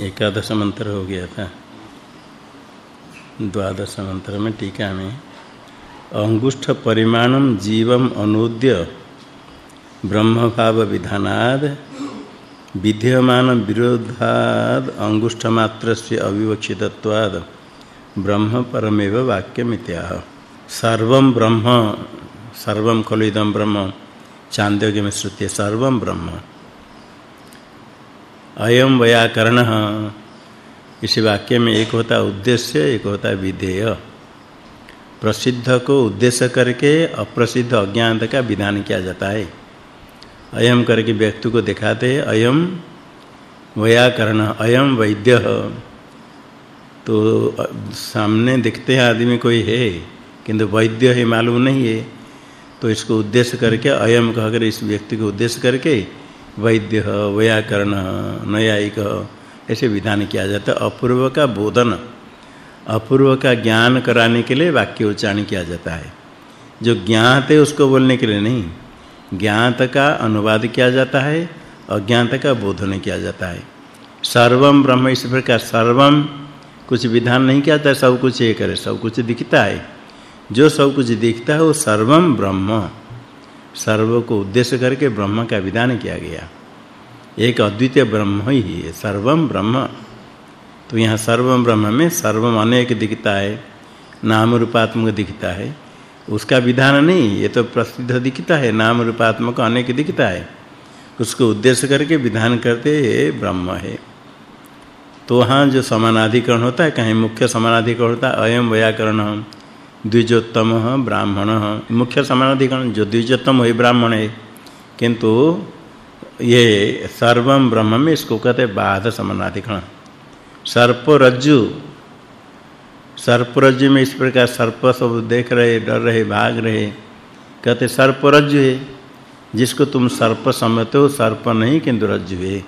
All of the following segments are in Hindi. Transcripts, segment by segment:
एकादश मंत्र हो गया था। द्वादश मंत्र में टीका में, अंगुष्ठ परिमाणम जीवम अनुद्य ब्रह्म भाव विधानाद, विद्यमान विरोधाद अंगुष्ठ मात्र से अविवक्षितत्वाद ब्रह्म परमेव वाक्य मित्या सर्व ब्रह्म, सर्व खलु इदम ब्रह्म चांद्योग्य में श्रुति सर्व ब्रह्म। अयम व्याकरण। इस वाक्य में एक होता उद्देश्य, एक होता विधेय। प्रसिद्ध को उद्देश्य करके अप्रसिद्ध अज्ञानता का विधान किया जाता है। अयम करके व्यक्ति को दिखाते अयम व्याकरण अयम वैद्य। तो सामने दिखते हैं आदमी कोई है, किंतु वैद्य है, मालूम नहीं है। तो इसको उद्देश्य करके अयम कहकर इस व्यक्ति को उद्देश्य करके वैद्य, व्याकरण, न्यायिक, ऐसे विधान किया जाता है। अपूर्व का बोधन, अपूर्व का ज्ञान कराने के लिए वाक्य उच्चारण किया जाता है। जो ज्ञात है उसको बोलने के लिए नहीं। ज्ञात का अनुवाद किया जाता है, अज्ञात का बोधन किया जाता है। सर्वम ब्रह्म इस प्रकार सर्वम कुछ विधान नहीं किया जाता, सब कुछ एक है, सब कुछ दिखता है। जो सब कुछ दिखता है, वो सर्वम ब्रह्म। सर्व को उद्देश्य करके ब्रह्म का विधान किया गया। एक अद्वितीय ब्रह्म ही है। सर्वम ब्रह्म। तो यहाँ सर्वम ब्रह्म में सर्वम अनेक दिखता है नाम रूपात्मक दिखता है। उसका विधान नहीं, ये तो प्रसिद्ध दिखता है नाम रूपात्मक अनेक दिखता है। उसको उद्देश्य करके विधान करते ब्रह्म है। तो वहाँ जो समानाधिकरण होता है, कहीं मुख्य समानाधिकरण होता है अयम व्याकरण द्विजोत्तम ब्राह्मण। मुख्य समानाधिकरण, जो द्विजोत्तम वही ब्राह्मण है। किंतु ये सर्वम ब्रह्म में इसको कहते बाध समानाधिकरण। सर्प रज्जु सर्प रज्जु में इस प्रकार सर्प सब देख रहे, डर रहे, भाग रहे। कहते सर्प रज्जु है, जिसको तुम सर्प समझते हो, सर्प नहीं, किंतु रज्जु है।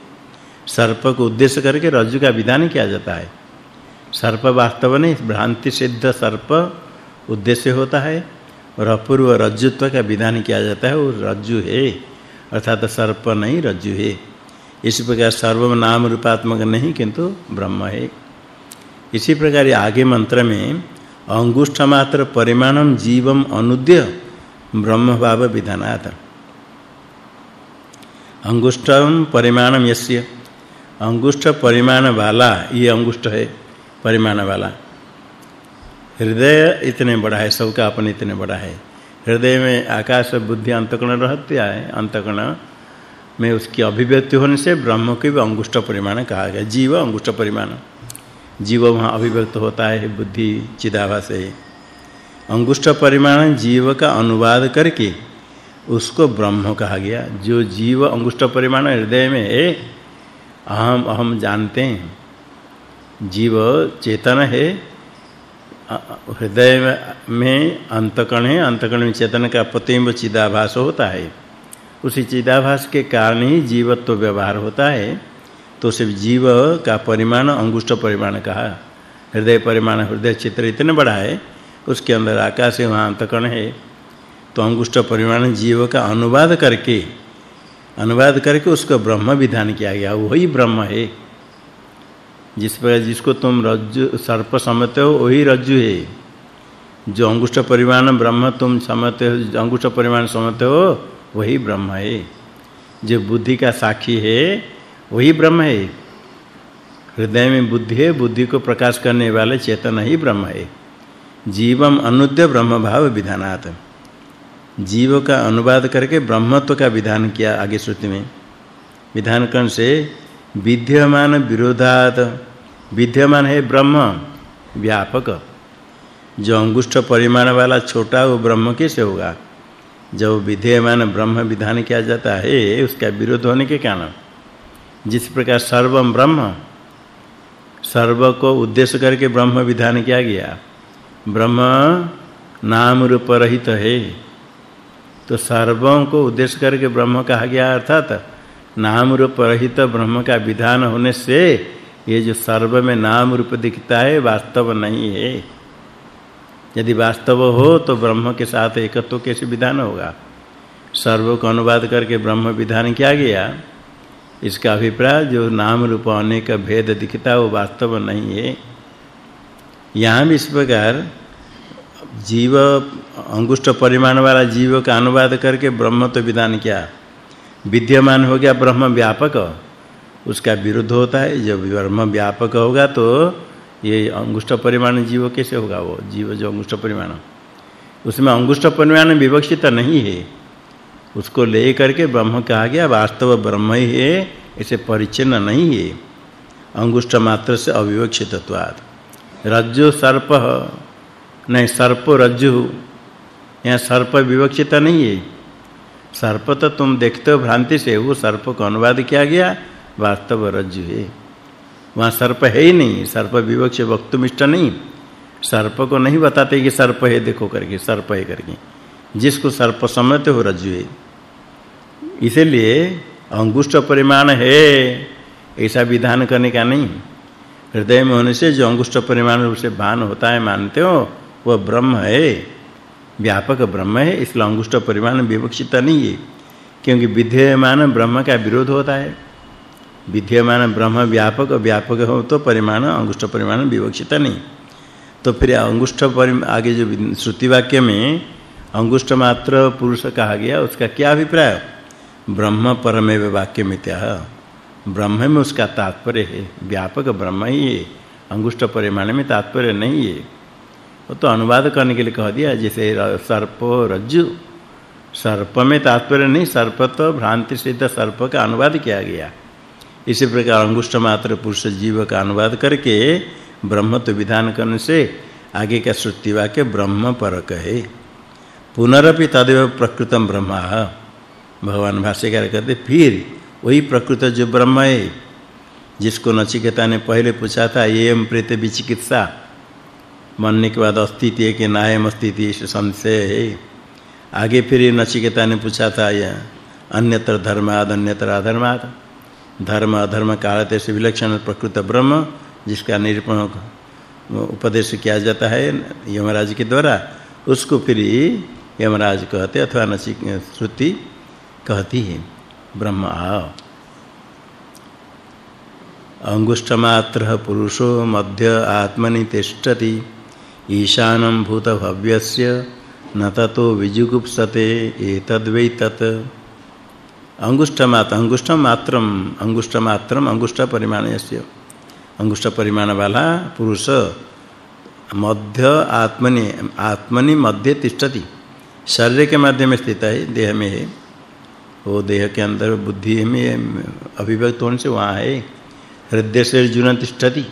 सर्प को उद्देश्य करके रज्जु का विधान किया जाता है। सर्प वास्तव नहीं, भ्रांति सिद्ध सर्प उद्देश्य होता है और अपूर्व रज्जुत्व का विधान किया जाता है, वो रज्जु है। अर्थात सर्प नहीं, रज्जु है। इसी प्रकार सर्व नाम रूपात्मक नहीं, किंतु ब्रह्म है। इसी प्रकार आगे मंत्र में, अंगुष्ठ मात्र परिमाणम जीवम अनुद्य ब्रह्म भाव विधानात। अंगुष्ठम परिमाणम यस्य? अंगुष्ठ परिमाण वाला, ये अंगुष्ठ है, परिमाण वाला। हृदय इतने बड़ा है, सबका अपन इतने बड़ा है। हृदय में आकाश बुद्धि अंतकण रहते है अंतकण में उसकी अभिव्यक्ति होने से ब्रह्म के भी अंगुष्ठ परिमाण कहा गया, जीव अंगुष्ठ परिमाण। जीव वहाँ अभिव्यक्त होता है बुद्धि चिदाभास है अंगुष्ठ परिमाण जीव का अनुवाद करके उसको ब्रह्म कहा गया। जो जीव अंगुष्ठ परिमाण हृदय में है, अहम अहम जानते हैं। जीव चेतन है हृदय में अंतकण है, अंतकण में चेतन का प्रतिबिंब चिदाभास होता है। उसी चिदाभास के कारण ही जीवत्व व्यवहार होता है। तो सिर्फ़ जीव का परिमाण, अंगुष्ठ परिमाण कहा, हृदय परिमाण, हृदय चित्र इतने बड़ा है, उसके अंदर आकाश है, वहाँ अंतकण है। तो अंगुष्ठ परिमाण जीव का अनुवाद करके अनुवाद करके उसको ब्रह्म विधान किया गया, वही ब्रह्म है। जिस पर जिसको तुम रज्जु, सर्प समझते हो, वही रज्जु है। जो अंगुष्ठ परिमाण ब्रह्म, तुम समझते हो अंगुष्ठ परिमाण समझते हो, वही ब्रह्म है। जो बुद्धि का साक्षी है, वही ब्रह्म है। हृदय में बुद्धि है, बुद्धि को प्रकाश करने वाले चेतन ही ब्रह्म है। जीवम अनुद्य ब्रह्म भाव विधानात। जीव का अनुवाद करके ब्रह्मत्व का विधान किया आगे श्रुति में। विधान कर्ण से? विद्यमान विरोधात। विद्यमान है ब्रह्म, व्यापक। जो अंगुष्ठ परिमाण वाला छोटा वो ब्रह्म कैसे होगा? जब विद्यमान ब्रह्म विधान किया जाता है, उसका विरोध होने के कारण। जिस प्रकार सर्वम ब्रह्म, सर्व को उद्देश्य करके ब्रह्म विधान किया गया, ब्रह्म नाम रूप रहित है। तो सर्वों को उद्देश्य करके ब्रह्म कहा गया, अर्थात नाम रूप रहित ब्रह्म का विधान होने से ये जो सर्व में नाम रूप दिखता है, वास्तव नहीं है। यदि वास्तव हो तो ब्रह्म के साथ एकत्व तो कैसे विधान होगा? सर्व को अनुवाद करके ब्रह्म विधान किया गया? इसका अभिप्राय, जो नाम रूप अनेक भेद दिखता, वो वास्तव नहीं है। यहाँ भी इस प्रकार जीव अंगुष्ठ परिमाण वाला जीव का अनुवाद करके ब्रह्म तो विधान किया? विद्यमान हो गया ब्रह्म व्यापक, उसका विरुद्ध होता है। जब ब्रह्म व्यापक होगा तो ये अंगुष्ठ परिमाण जीव कैसे होगा? वो जीव जो अंगुष्ठ परिमाण। उसमें अंगुष्ठ परिमाण विवक्षित नहीं है। उसको ले करके ब्रह्म कहा गया, वास्तव ब्रह्म ही है, इसे परिचिन्न नहीं है। अंगुष्ठ मात्र से अविवक्षितत्वात् रज्जु सर्प नहीं, सर्प रज्जु। यहाँ सर्प विवक्षित नहीं है। सर्प तो तुम देखते हो भ्रांति से, वो सर्प को अनुवाद किया गया, वास्तव रज्जु है। वहाँ सर्प है ही नहीं, सर्प विवक्ष वक्तुमिष्ट नहीं। सर्प को नहीं बताते कि सर्प है, देखो करके, सर्प है करके। जिसको सर्प समझते हो, रज्जु है। इसलिए अंगुष्ठ परिमाण है, ऐसा विधान करने का नहीं। हृदय में होने से जो अंगुष्ठ परिमाण रूप से भान होता है, मानते हो, वह ब्रह्म है। व्यापक ब्रह्म है इसलिए अंगुष्ठ परिमाण विवक्षित नहीं है, क्योंकि विद्यमान ब्रह्म का विरोध होता है। विद्यमान ब्रह्म व्यापक व्यापक हो तो परिमाण अंगुष्ठ परिमाण विवक्षित नहीं। तो फिर अंगुष्ठ आगे जो श्रुति वाक्य में अंगुष्ठ मात्र पुरुष कहा गया, उसका क्या अभिप्राय? ब्रह्म परमेव वाक्य मित्या ब्रह्म में उसका तात्पर्य है, व्यापक ब्रह्म ही है अंगुष्ठ परिमाण में तात्पर्य नहीं है। वो तो अनुवाद करने के लिए कह दिया, जैसे सर्प रज्जु। सर्प में तात्पर्य नहीं, सर्प तो भ्रांति सिद्ध सर्प का अनुवाद किया गया। इसी प्रकार अंगुष्ठ मात्र पुरुष जीव का अनुवाद करके ब्रह्म तो विधान करने से आगे का श्रुति वाक्य ब्रह्म परक है पुनरपि तदेव प्रकृतम ब्रह्म। भगवान भाष्यकार कहते, फिर वही प्रकृत जो ब्रह्म है, जिसको नचिकेता ने पहले पूछा था एम प्रेत विचिकित्सा मरने के बाद अस्तित्व के नायम अस्तित्व इस संशय है। आगे फिर नचिकेता ने पूछा था, यह अन्यत्र धर्माद, अन्यत्र अधर्माद। धर्म अधर्म कालते से विलक्षण प्रकृत ब्रह्म, जिसका निरूपण उपदेश किया जाता है यमराज के द्वारा, उसको फिर यमराज कहते अथवा नचिक श्रुति कहती है, ब्रह्म आ अंगुष्ठमात्र पुरुषो मध्य आत्मनि तिष्ठति। ईशानं भूतभव्यस्य न ततो विजुगुप्सते एतद्वै तत् अंगुष्ठ मात्र अंगुष्ठ मात्रम अंगुष्ठ मात्रम अंगुष्ठ परिमाणस्य अंगुष्ठ परिमाण वाला पुरुष मध्य आत्मनि आत्मनि मध्य तिष्ठति। शरीर के मध्य में स्थित है, देह में है। वो देह के अंदर बुद्धि में अभिव्यक्त होने से वहाँ है। हृदय से अर्जुन तिष्ठति।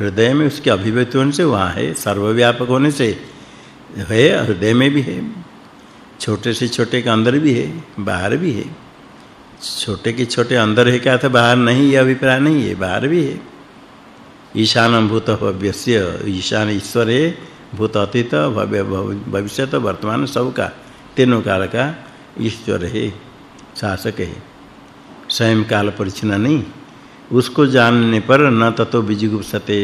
हृदय में उसके अभिव्यक्त होने से वहाँ है, सर्वव्यापक होने से है, हृदय में भी है, छोटे से छोटे के अंदर भी है, बाहर भी है। छोटे के छोटे अंदर है क्या था, बाहर नहीं, ये अभिप्राय नहीं है, बाहर भी है। ईशान भूत भव्यस्य, ईशान ईश्वर है भूत अतीत, भव्य भविष्य वर्तमान सब का, तीनों काल का ईश्वर है, शासक है। स्वयं काल परिचिन नहीं। उसको जानने पर न ततो विजिगुप्सते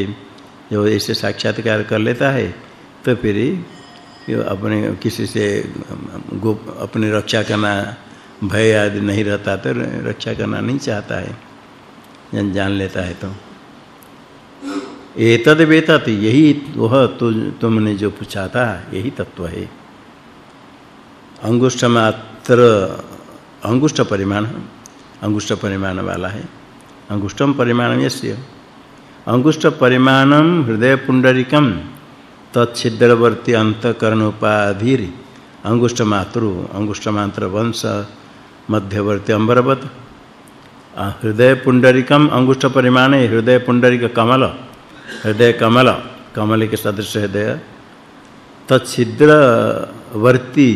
जो ऐसे साक्षात्कार कर लेता है तो फिर अपने किसी से अपनी रक्षा करना भय आदि नहीं रहता तो रक्षा करना नहीं चाहता है। जन जान लेता है तो। एतद वेतत यही वह तो तुमने जो पूछा था, यही तत्व है। अंगुष्ठ मात्र, अंगुष्ठ परिमाण अंगुष्ठ परिमाण वाला है। अंगुष्ठम परिमाणम यस्य। अंगुष्ठ परिमाणम हृदय पुंडरिकम तच्छिद्रवर्ती अंतकरण उपाधिर अंगुष्ठ मातृ अंगुष्ठ मात्र वंश मध्यवर्ती अंबरवत हृदय पुंडरिकम अंगुष्ठ परिमाण हृदय पुंडरिक कमल हृदय कमल कमल के सदृश हृदय। तछिद्र वर्ती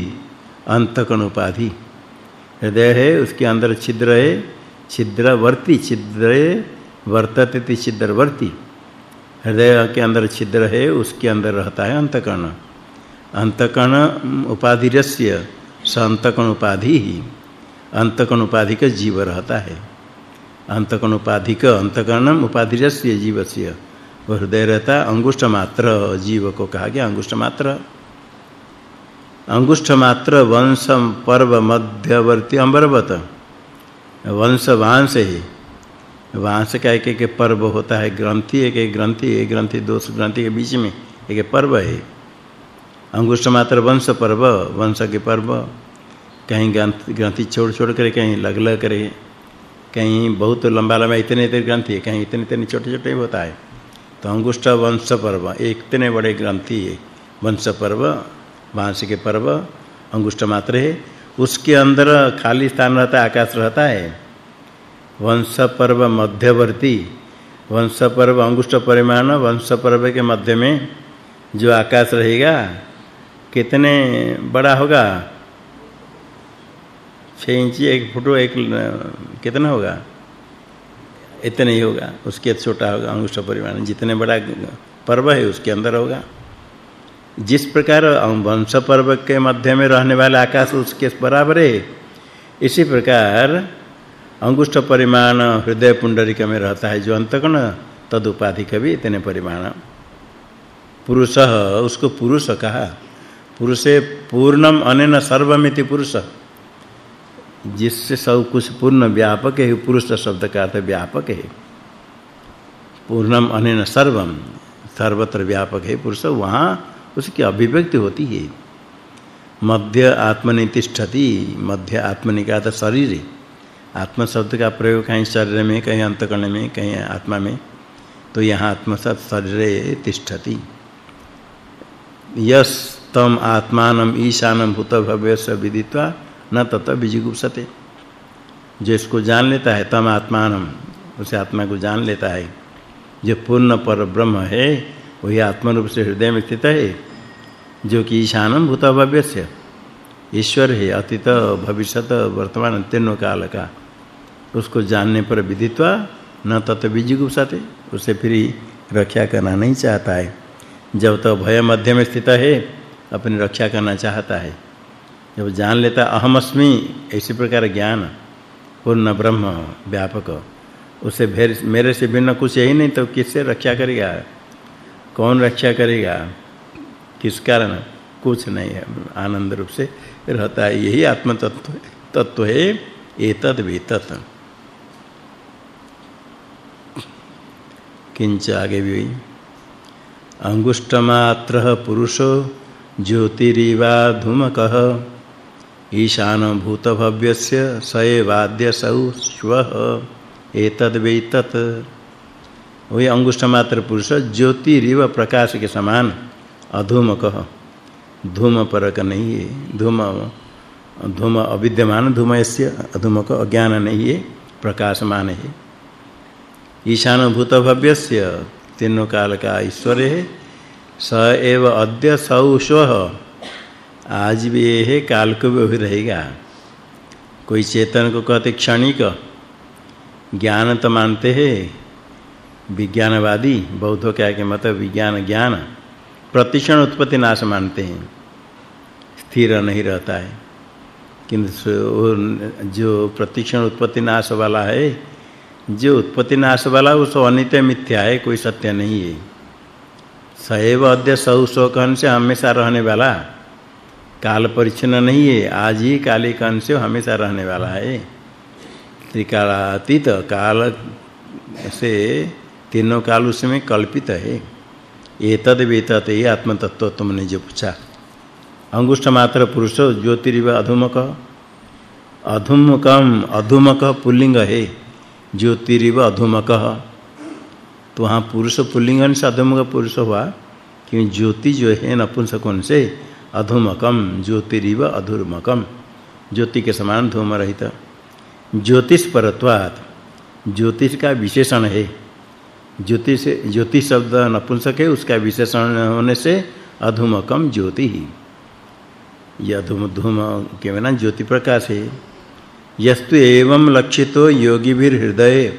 अंतकण उपाधि हृदय है, उसके अंदर छिद्र है। छिद्रवर्ती, छिद्र वर्तते छिद्रवर्ती। हृदय के अंदर छिद्र है, उसके अंदर रहता है अंतकण अंतकण उपाधिरस्य स उपाधि ही। अंतकण उपाधि का जीव रहता है। अंतकण उपाधि का अंतकरणम उपाधिरस्य जीवस्य। हृदय रहता अंगुष्ठ मात्र, जीव को कहा गया अंगुष्ठ मात्र। अंगुष्ठ मात्र वंशम पर्व मध्यवर्ती अंबरवत वंश वांश है। वांश का एक एक पर्व होता है, ग्रंथि, एक एक ग्रंथि एक ग्रंथि, दो ग्रंथि के बीच में एक पर्व है। अंगुष्ठ मात्र वंश पर्व, वंश के पर्व। कहीं ग्रंथि छोड़ छोड़ कर, कहीं लग लग करे, कहीं बहुत लंबा लंबा इतने इतने ग्रंथि है, कहीं इतने इतने छोटे छोटे होता है। तो अंगुष्ठ वंश पर्व, एक इतने बड़े ग्रंथि है। वंश पर्व, वांश के पर्व, अंगुष्ठ मात्र है। उसके अंदर खाली स्थान रहता है, आकाश रहता है। वंश पर्व मध्यवर्ती वंश पर्व अंगुष्ठ परिमाण वंश पर्व के मध्य में जो आकाश रहेगा, कितने बड़ा होगा? 6 इंच, एक फुट, एक, कितना होगा? इतना ही होगा। उसके छोटा होगा अंगुष्ठ परिमाण। जितने बड़ा पर्व है, उसके अंदर होगा। जिस प्रकार वंश पर्व के मध्य में रहने वाला आकाश उसके बराबर है, इसी प्रकार अंगुष्ठ परिमाण हृदय पुंडरिक में रहता है जो अंतकण, तद उपाधि कभी इतने परिमाण। पुरुष, उसको पुरुष कहा। पुरुषे पूर्णम अनेन सर्वमिति पुरुष। जिससे सब कुछ पूर्ण व्यापक है, पुरुष शब्द का अर्थ व्यापक है। पूर्णम अनेन सर्वम, सर्वत्र व्यापक है पुरुष, वहाँ उसकी अभिव्यक्ति होती है। मध्य आत्मनि तिष्ठति, मध्य आत्मनि का तो शरीर। है आत्म शब्द का प्रयोग कहीं शरीर में, कहीं अंतकर्ण में, कहीं आत्मा में तो यहाँ आत्म शब्द शरीरे तिष्ठति। यस तम आत्मानम ईशानम भूत भव्यस्य विदित्वा न तत विजिगुप्सते जो जान लेता है तम आत्मानम, उसे आत्मा को जान लेता है। जो पूर्ण पर ब्रह्म है, वही आत्म रूप से हृदय में स्थित है। जो कि ईशानम भूत भव्यस्य ईश्वर है, अतीत, भविष्यत, वर्तमान, तीनों काल का। उसको जानने पर विदित्वा न तत विजिगुप्सते उसे फिर रक्षा करना नहीं चाहता है। जब तो भय मध्य में स्थित है, अपनी रक्षा करना चाहता है। जब जान लेता अहम अस्मि इसी प्रकार ज्ञान, पूर्ण ब्रह्म, व्यापक। उसे मेरे से भिन्न कुछ यही नहीं तो किससे रक्षा करेगा? कौन रक्षा करेगा? किस कारण? कुछ नहीं है। आनंद रूप से रहता है। यही आत्म तत्व तत्व है एतद वेतत। किंच आगे भी अंगुष्ठमात्र पुरुषो ज्योतिरिवा धूमकः। ईशान भूतभव्यस्य सएवाद्य सौ स्वः एतद वेतत। वही अंगुष्ठ मात्र पुरुष ज्योतिरिव प्रकाश के समान। अधूमक। धूम परक नहीं है धूम धूम अविद्यमान धूमस्य अधूमक अज्ञान नहीं है प्रकाशमान। है ईशान भूतभव्यस्य तीनों काल का ईश्वर है स एव अद्य सौश्व आज भी ये है काल को भी रहेगा कोई चेतन को कहते क्षणिक। ज्ञान तो मानते हैं विज्ञानवादी, बौद्धों क्या के मत विज्ञान ज्ञान। प्रतिक्षण उत्पत्ति नाश मानते हैं। स्थिर नहीं रहता है। किंतु जो प्रतिक्षण उत्पत्ति नाश वाला है, जो उत्पत्ति नाश वाला वो सो अनित्य मिथ्या है, कोई सत्य नहीं है। सैव अद्य सौ कहन से हमेशा रहने वाला। काल परिच्छिन्न नहीं है, आज ही काली कहन से हमेशा रहने वाला है। त्रिकालातीत काल से तीनों काल उसमें कल्पित है। एतद वेतत ये आत्म तत्व तुमने जो पूछा अंगुष्ठ मात्र पुरुष, ज्योतिरिव अधुमक। अधुमकम अधुमक पुल्लिंग है, ज्योतिरिव अधुमक। तो वहाँ पुरुष पुल्लिंग से अधुमक पुरुष हुआ कि ज्योति जो है नपुंसकों से अधुमकम ज्योतिरिव अधुमकम ज्योति के समान धूम रहित। ज्योतिष परत्वात्, ज्योतिष का विशेषण है। ज्योतिष ज्योति शब्द नपुंसक है, उसका विशेषण होने से अधुमकम ज्योति ही। यह अधुम, धूम के बिना ज्योति प्रकाश है। यस्तु एवं लक्षितो योगी भी हृदय।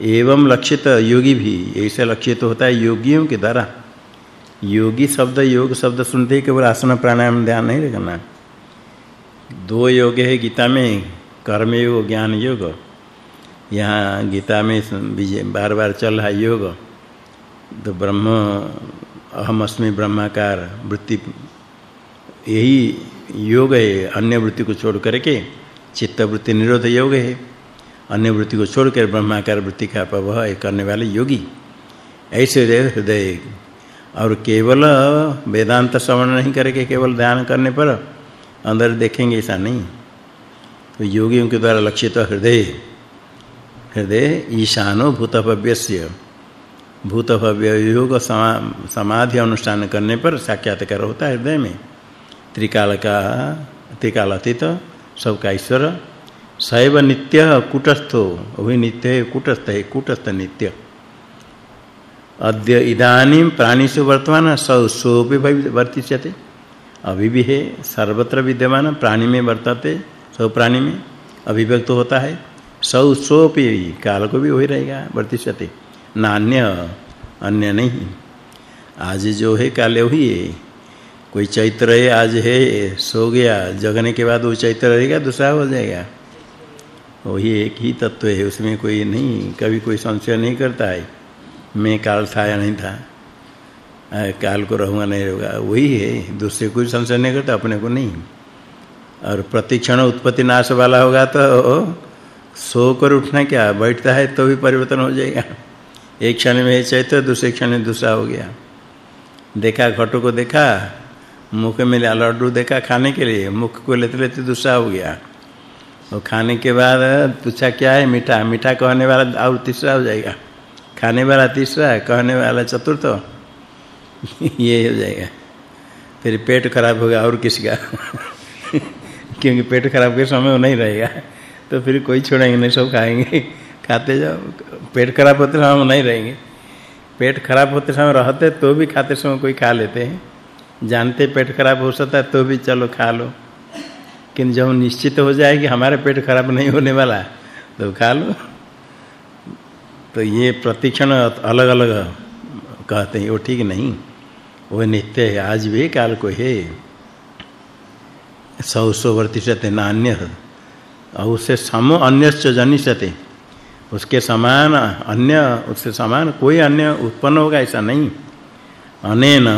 एवं लक्षित योगी भी, ऐसे लक्षित होता है योगियों के द्वारा। योगी शब्द, योग शब्द सुनते ही केवल आसन प्राणायाम ध्यान नहीं रखना दो योग है गीता में कर्म योग ज्ञान योग यहाँ गीता में बार-बार चल रहा योग। तो ब्रह्म, अहम अस्मि ब्रह्माकार वृत्ति, यही योग है। अन्य वृत्ति को छोड़ करके चित्त वृत्ति निरोध योग है। अन्य वृत्ति को छोड़कर ब्रह्माकार वृत्ति का प्रवाह करने वाले योगी। ऐसे हृदय, और केवल वेदांत श्रवण नहीं करके केवल ध्यान करने पर अंदर देखेंगे ऐसा नहीं। तो योगियों के द्वारा लक्षित हृदय। हृदय ईशानो भूतभव्यस्य। भूतभव्य योग समाधि अनुष्ठान करने पर साक्षात्कार होता है हृदय में। त्रिकाल का त्रिकाल अतीत सबका ईश्वर। सैव नित्य कुटस्थो वही नित्य कुटस्थ है कुटस्थ नित्य। अद्य इदानीं प्राणिषु वर्तमान, सौ सोपि वर्तिष्यते। अभी भी है, सर्वत्र विद्यमान, प्राणी में वर्तते सब प्राणी में अभिव्यक्त होता है। सौ सोपि काल को भी वही रहेगा, वर्तिष्यते। नान्य, अन्य नहीं। आज जो है काले वही है। कोई चैत्र है, आज है, सो गया। जगने के बाद वो चैत्र रहेगा, दूसरा हो जाएगा। वही एक ही तत्व है, उसमें कोई नहीं, कभी कोई संशय नहीं करता है। मैं काल था या नहीं था। काल को रहूँगा नहीं रहूँगा, वही है। दूसरे कोई संशय नहीं करता, अपने को नहीं। और प्रतिक्षण उत्पत्ति नाश वाला होगा तो सो कर उठना क्या? बैठता है तो भी परिवर्तन हो जाएगा। एक क्षण में चैत्र, दूसरे क्षण में दूसरा हो गया। देखा, घटो को देखा, मुख में लड्डू देखा खाने के लिए। मुख को लेते लेते दूसरा हो गया। और खाने के बाद पूछा क्या है? मीठा। मीठा कहने वाला और तीसरा हो जाएगा। खाने वाला तीसरा, कहने वाला चतुर्थ। ये हो जाएगा। फिर पेट खराब होगा और किसी का क्योंकि पेट खराब के समय नहीं रहेगा। तो फिर कोई छोड़ेंगे नहीं, सब खाएँगे। खाते जाओ। पेट खराब होते समय नहीं रहेंगे। पेट खराब होते समय रहते तो भी खाते समय कोई खा लेते हैं। जानते पेट खराब हो सकता है तो भी चलो खा लो। किंतु जब निश्चित हो जाए कि हमारे पेट खराब नहीं होने वाला तो खा लो। तो ये प्रतिक्षण अलग-अलग कहते हैं। वो ठीक नहीं। वो नित्य है, आज भी काल को है। सौ सौ वर्तिष्यते नान्य और उससे सम अन्यश्च जनिष्यते। उसके समान अन्य, उससे समान कोई अन्य उत्पन्न होगा ऐसा नहीं। अनेन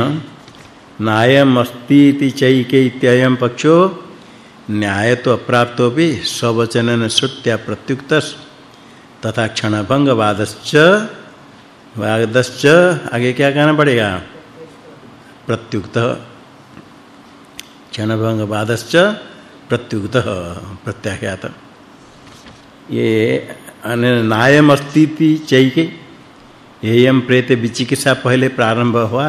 नायम इति चैके इत्ययम पक्षो न्याय तो अप्राप्तो भी स्ववचनन श्रुत्या प्रत्युक्त तथा क्षणभंग वादश्च वादश्च आगे क्या कहना पड़ेगा? प्रत्युक्त। क्षणभंग वादश्च प्रत्युक्त, प्रत्याख्यात। ये नायम अस्तिति चैके एयम प्रेत विचिकित्सा पहले प्रारंभ हुआ।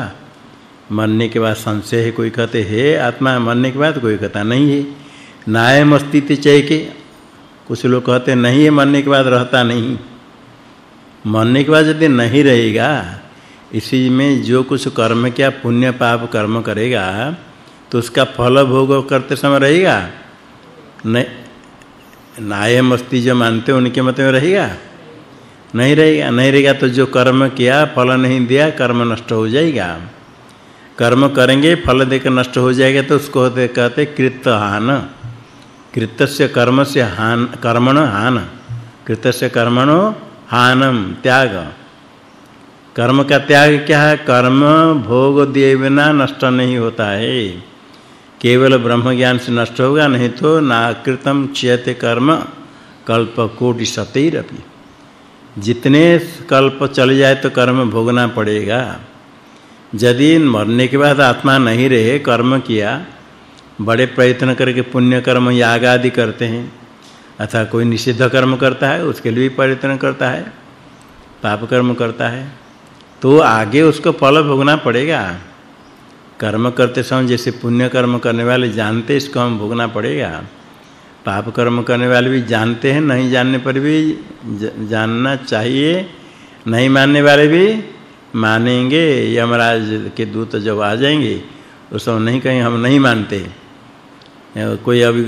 मरने के बाद संशय है, कोई कहते, है आत्मा, मरने के बाद कोई कहता नहीं है। नायम अस्तित्व चैके, कुछ लोग कहते, नहीं है, मरने के बाद रहता नहीं। मरने के बाद यदि नहीं रहेगा, इसी में जो कुछ कर्म किया पुण्य पाप कर्म करेगा तो उसका फल भोग करते समय रहेगा। नायम अस्ति जो मानते उनके मत में रहेगा? नहीं रहेगा। नहीं रहेगा तो जो कर्म किया, फल नहीं दिया, कर्म नष्ट हो जाएगा। कर्म करेंगे, फल देकर नष्ट हो जाएगा तो उसको कहते कृत हान कृतस्य कर्मस्य हान, कर्मण हान। कृतस्य कर्मणो हानम, त्याग। कर्म का त्याग क्या है? कर्म भोग दिए बिना नष्ट नहीं होता है। केवल ब्रह्म ज्ञान से नष्ट होगा, नहीं तो नाकृतम चेत कर्म कल्प कोटि सतैरपि। जितने कल्प चले जाए तो कर्म भोगना पड़ेगा। यदि मरने के बाद आत्मा नहीं रहे, कर्म किया, बड़े प्रयत्न करके पुण्य कर्म याग आदि करते हैं अथवा कोई निषिद्ध कर्म करता है, उसके लिए भी प्रयत्न करता है, पाप कर्म करता है तो आगे उसको फल भोगना पड़ेगा। कर्म करते समय जैसे पुण्य कर्म करने वाले जानते इसको हम भोगना पड़ेगा। पाप कर्म करने वाले भी जानते हैं, नहीं जानने पर भी जानना चाहिए। नहीं मानने वाले भी मानेंगे। यमराज के दूत जब आ जाएँगे, उस समय नहीं कहीं हम नहीं मानते। कोई अभी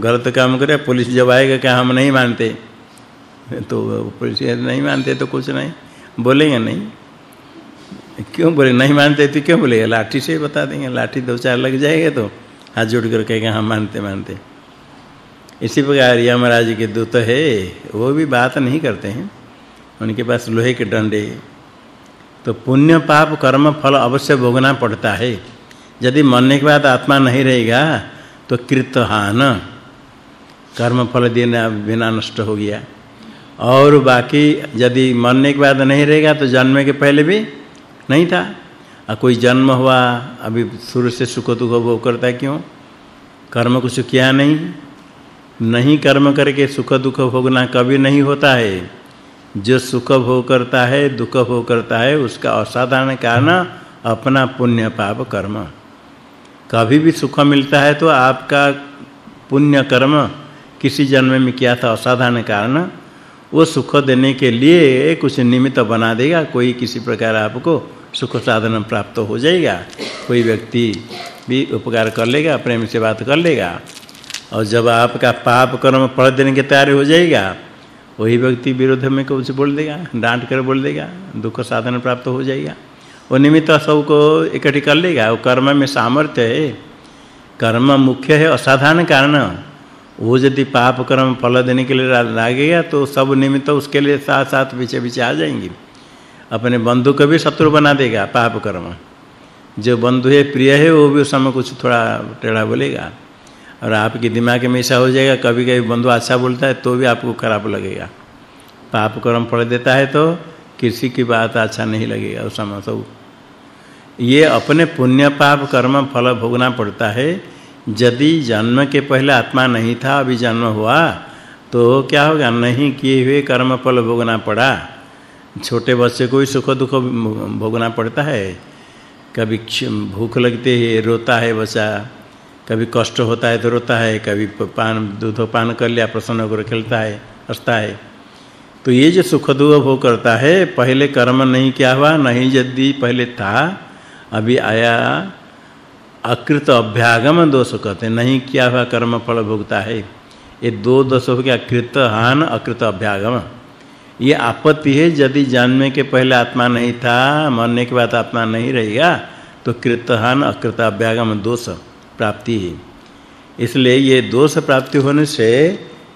गलत काम करे, पुलिस जब आएगा, क्या हम नहीं मानते? तो पुलिस नहीं मानते तो कुछ नहीं। बोलेंगे, नहीं। क्यों बोले? नहीं मानते तो क्यों बोलेगा लाठी से बता देंगे। लाठी दो चार लग जाएगा तो हाथ जोड़ कर कहेगा हम मानते मानते। इसी प्रकार यमराज के दूत है, वो भी बात नहीं करते हैं। उनके पास लोहे के डंडे। तो पुण्य, पाप, कर्म, फल अवश्य भोगना पड़ता है। यदि मरने के बाद आत्मा नहीं रहेगा तो कृतहान। कर्म, फल देना बिना नष्ट हो गया। और बाकी यदि मरने के बाद नहीं रहेगा तो जन्म के पहले भी नहीं था? और कोई जन्म हुआ, अभी शुरू से सुख दुख भोग करता क्यों? कर्म कुछ किया नहीं? नहीं कर्म करके सुख दुख भोगना कभी नहीं होता है। जो सुख भोग करता है, दुख भोग करता है, उसका असाधारण कारण अपना पुण्य पाप कर्म। कभी भी सुख मिलता है तो आपका पुण्य कर्म किसी जन्म में किया था, असाधारण कारण, वो सुख देने के लिए कुछ निमित्त बना देगा। कोई किसी प्रकार आपको सुख साधन प्राप्त हो जाएगा। कोई व्यक्ति भी उपकार कर लेगा, प्रेम से बात कर लेगा, और जब आपका पाप कर्म फल देने के तैयार हो जाएगा, वही व्यक्ति विरोध में कुछ बोल देगा? डांट कर बोल देगा, दुख साधन प्राप्त हो जाएगा। वो निमित्त सबको इकट्ठी कर लेगा। वो कर्म में सामर्थ्य है। कर्म मुख्य है, असाधारण कारण। वो यदि पाप कर्म फल देने के लिए लागेगा तो सब निमित्त उसके लिए साथ साथ पीछे पीछे आ जाएँगे। अपने बंधु को भी शत्रु बना देगा, पाप कर्म। जो बंधु है, प्रिय है, वो भी उस समय कुछ थोड़ा टेढ़ा बोलेगा। और आपके दिमाग में ऐसा हो जाएगा कभी कभी बंधु अच्छा बोलता है तो भी आपको खराब लगेगा। पाप कर्म फल देता है तो किसी की बात अच्छा नहीं लगेगा उस समय सब ये अपने पुण्य पाप कर्म फल भोगना पड़ता है। यदि जन्म के पहले आत्मा नहीं था, अभी जन्म हुआ तो क्या होगा? नहीं किए हुए कर्म फल भोगना पड़ा। छोटे बच्चे को ही सुख दुख भोगना पड़ता है। कभी भूख लगती है, रोता है बच्चा। कभी कष्ट होता है तो रोता है। कभी पान, दूध पान कर लिया, प्रसन्न होकर खेलता है, हंसता है। तो ये जो सुख दुख भोग करता है, पहले कर्म नहीं किया हुआ, नहीं यदि पहले था, अभी आया अकृत अभ्यागम दोष कहते नहीं किया हुआ कर्म फल भोगता है। ये दो दोष हो गया कृत हान, अकृत अभ्यागम। ये आपत्ति है, यदि जन्म के पहले आत्मा नहीं था मरने के बाद आत्मा नहीं रहेगा तो कृत हान अकृत अभ्यागम दोष प्राप्ति है। इसलिए ये दोष प्राप्ति होने से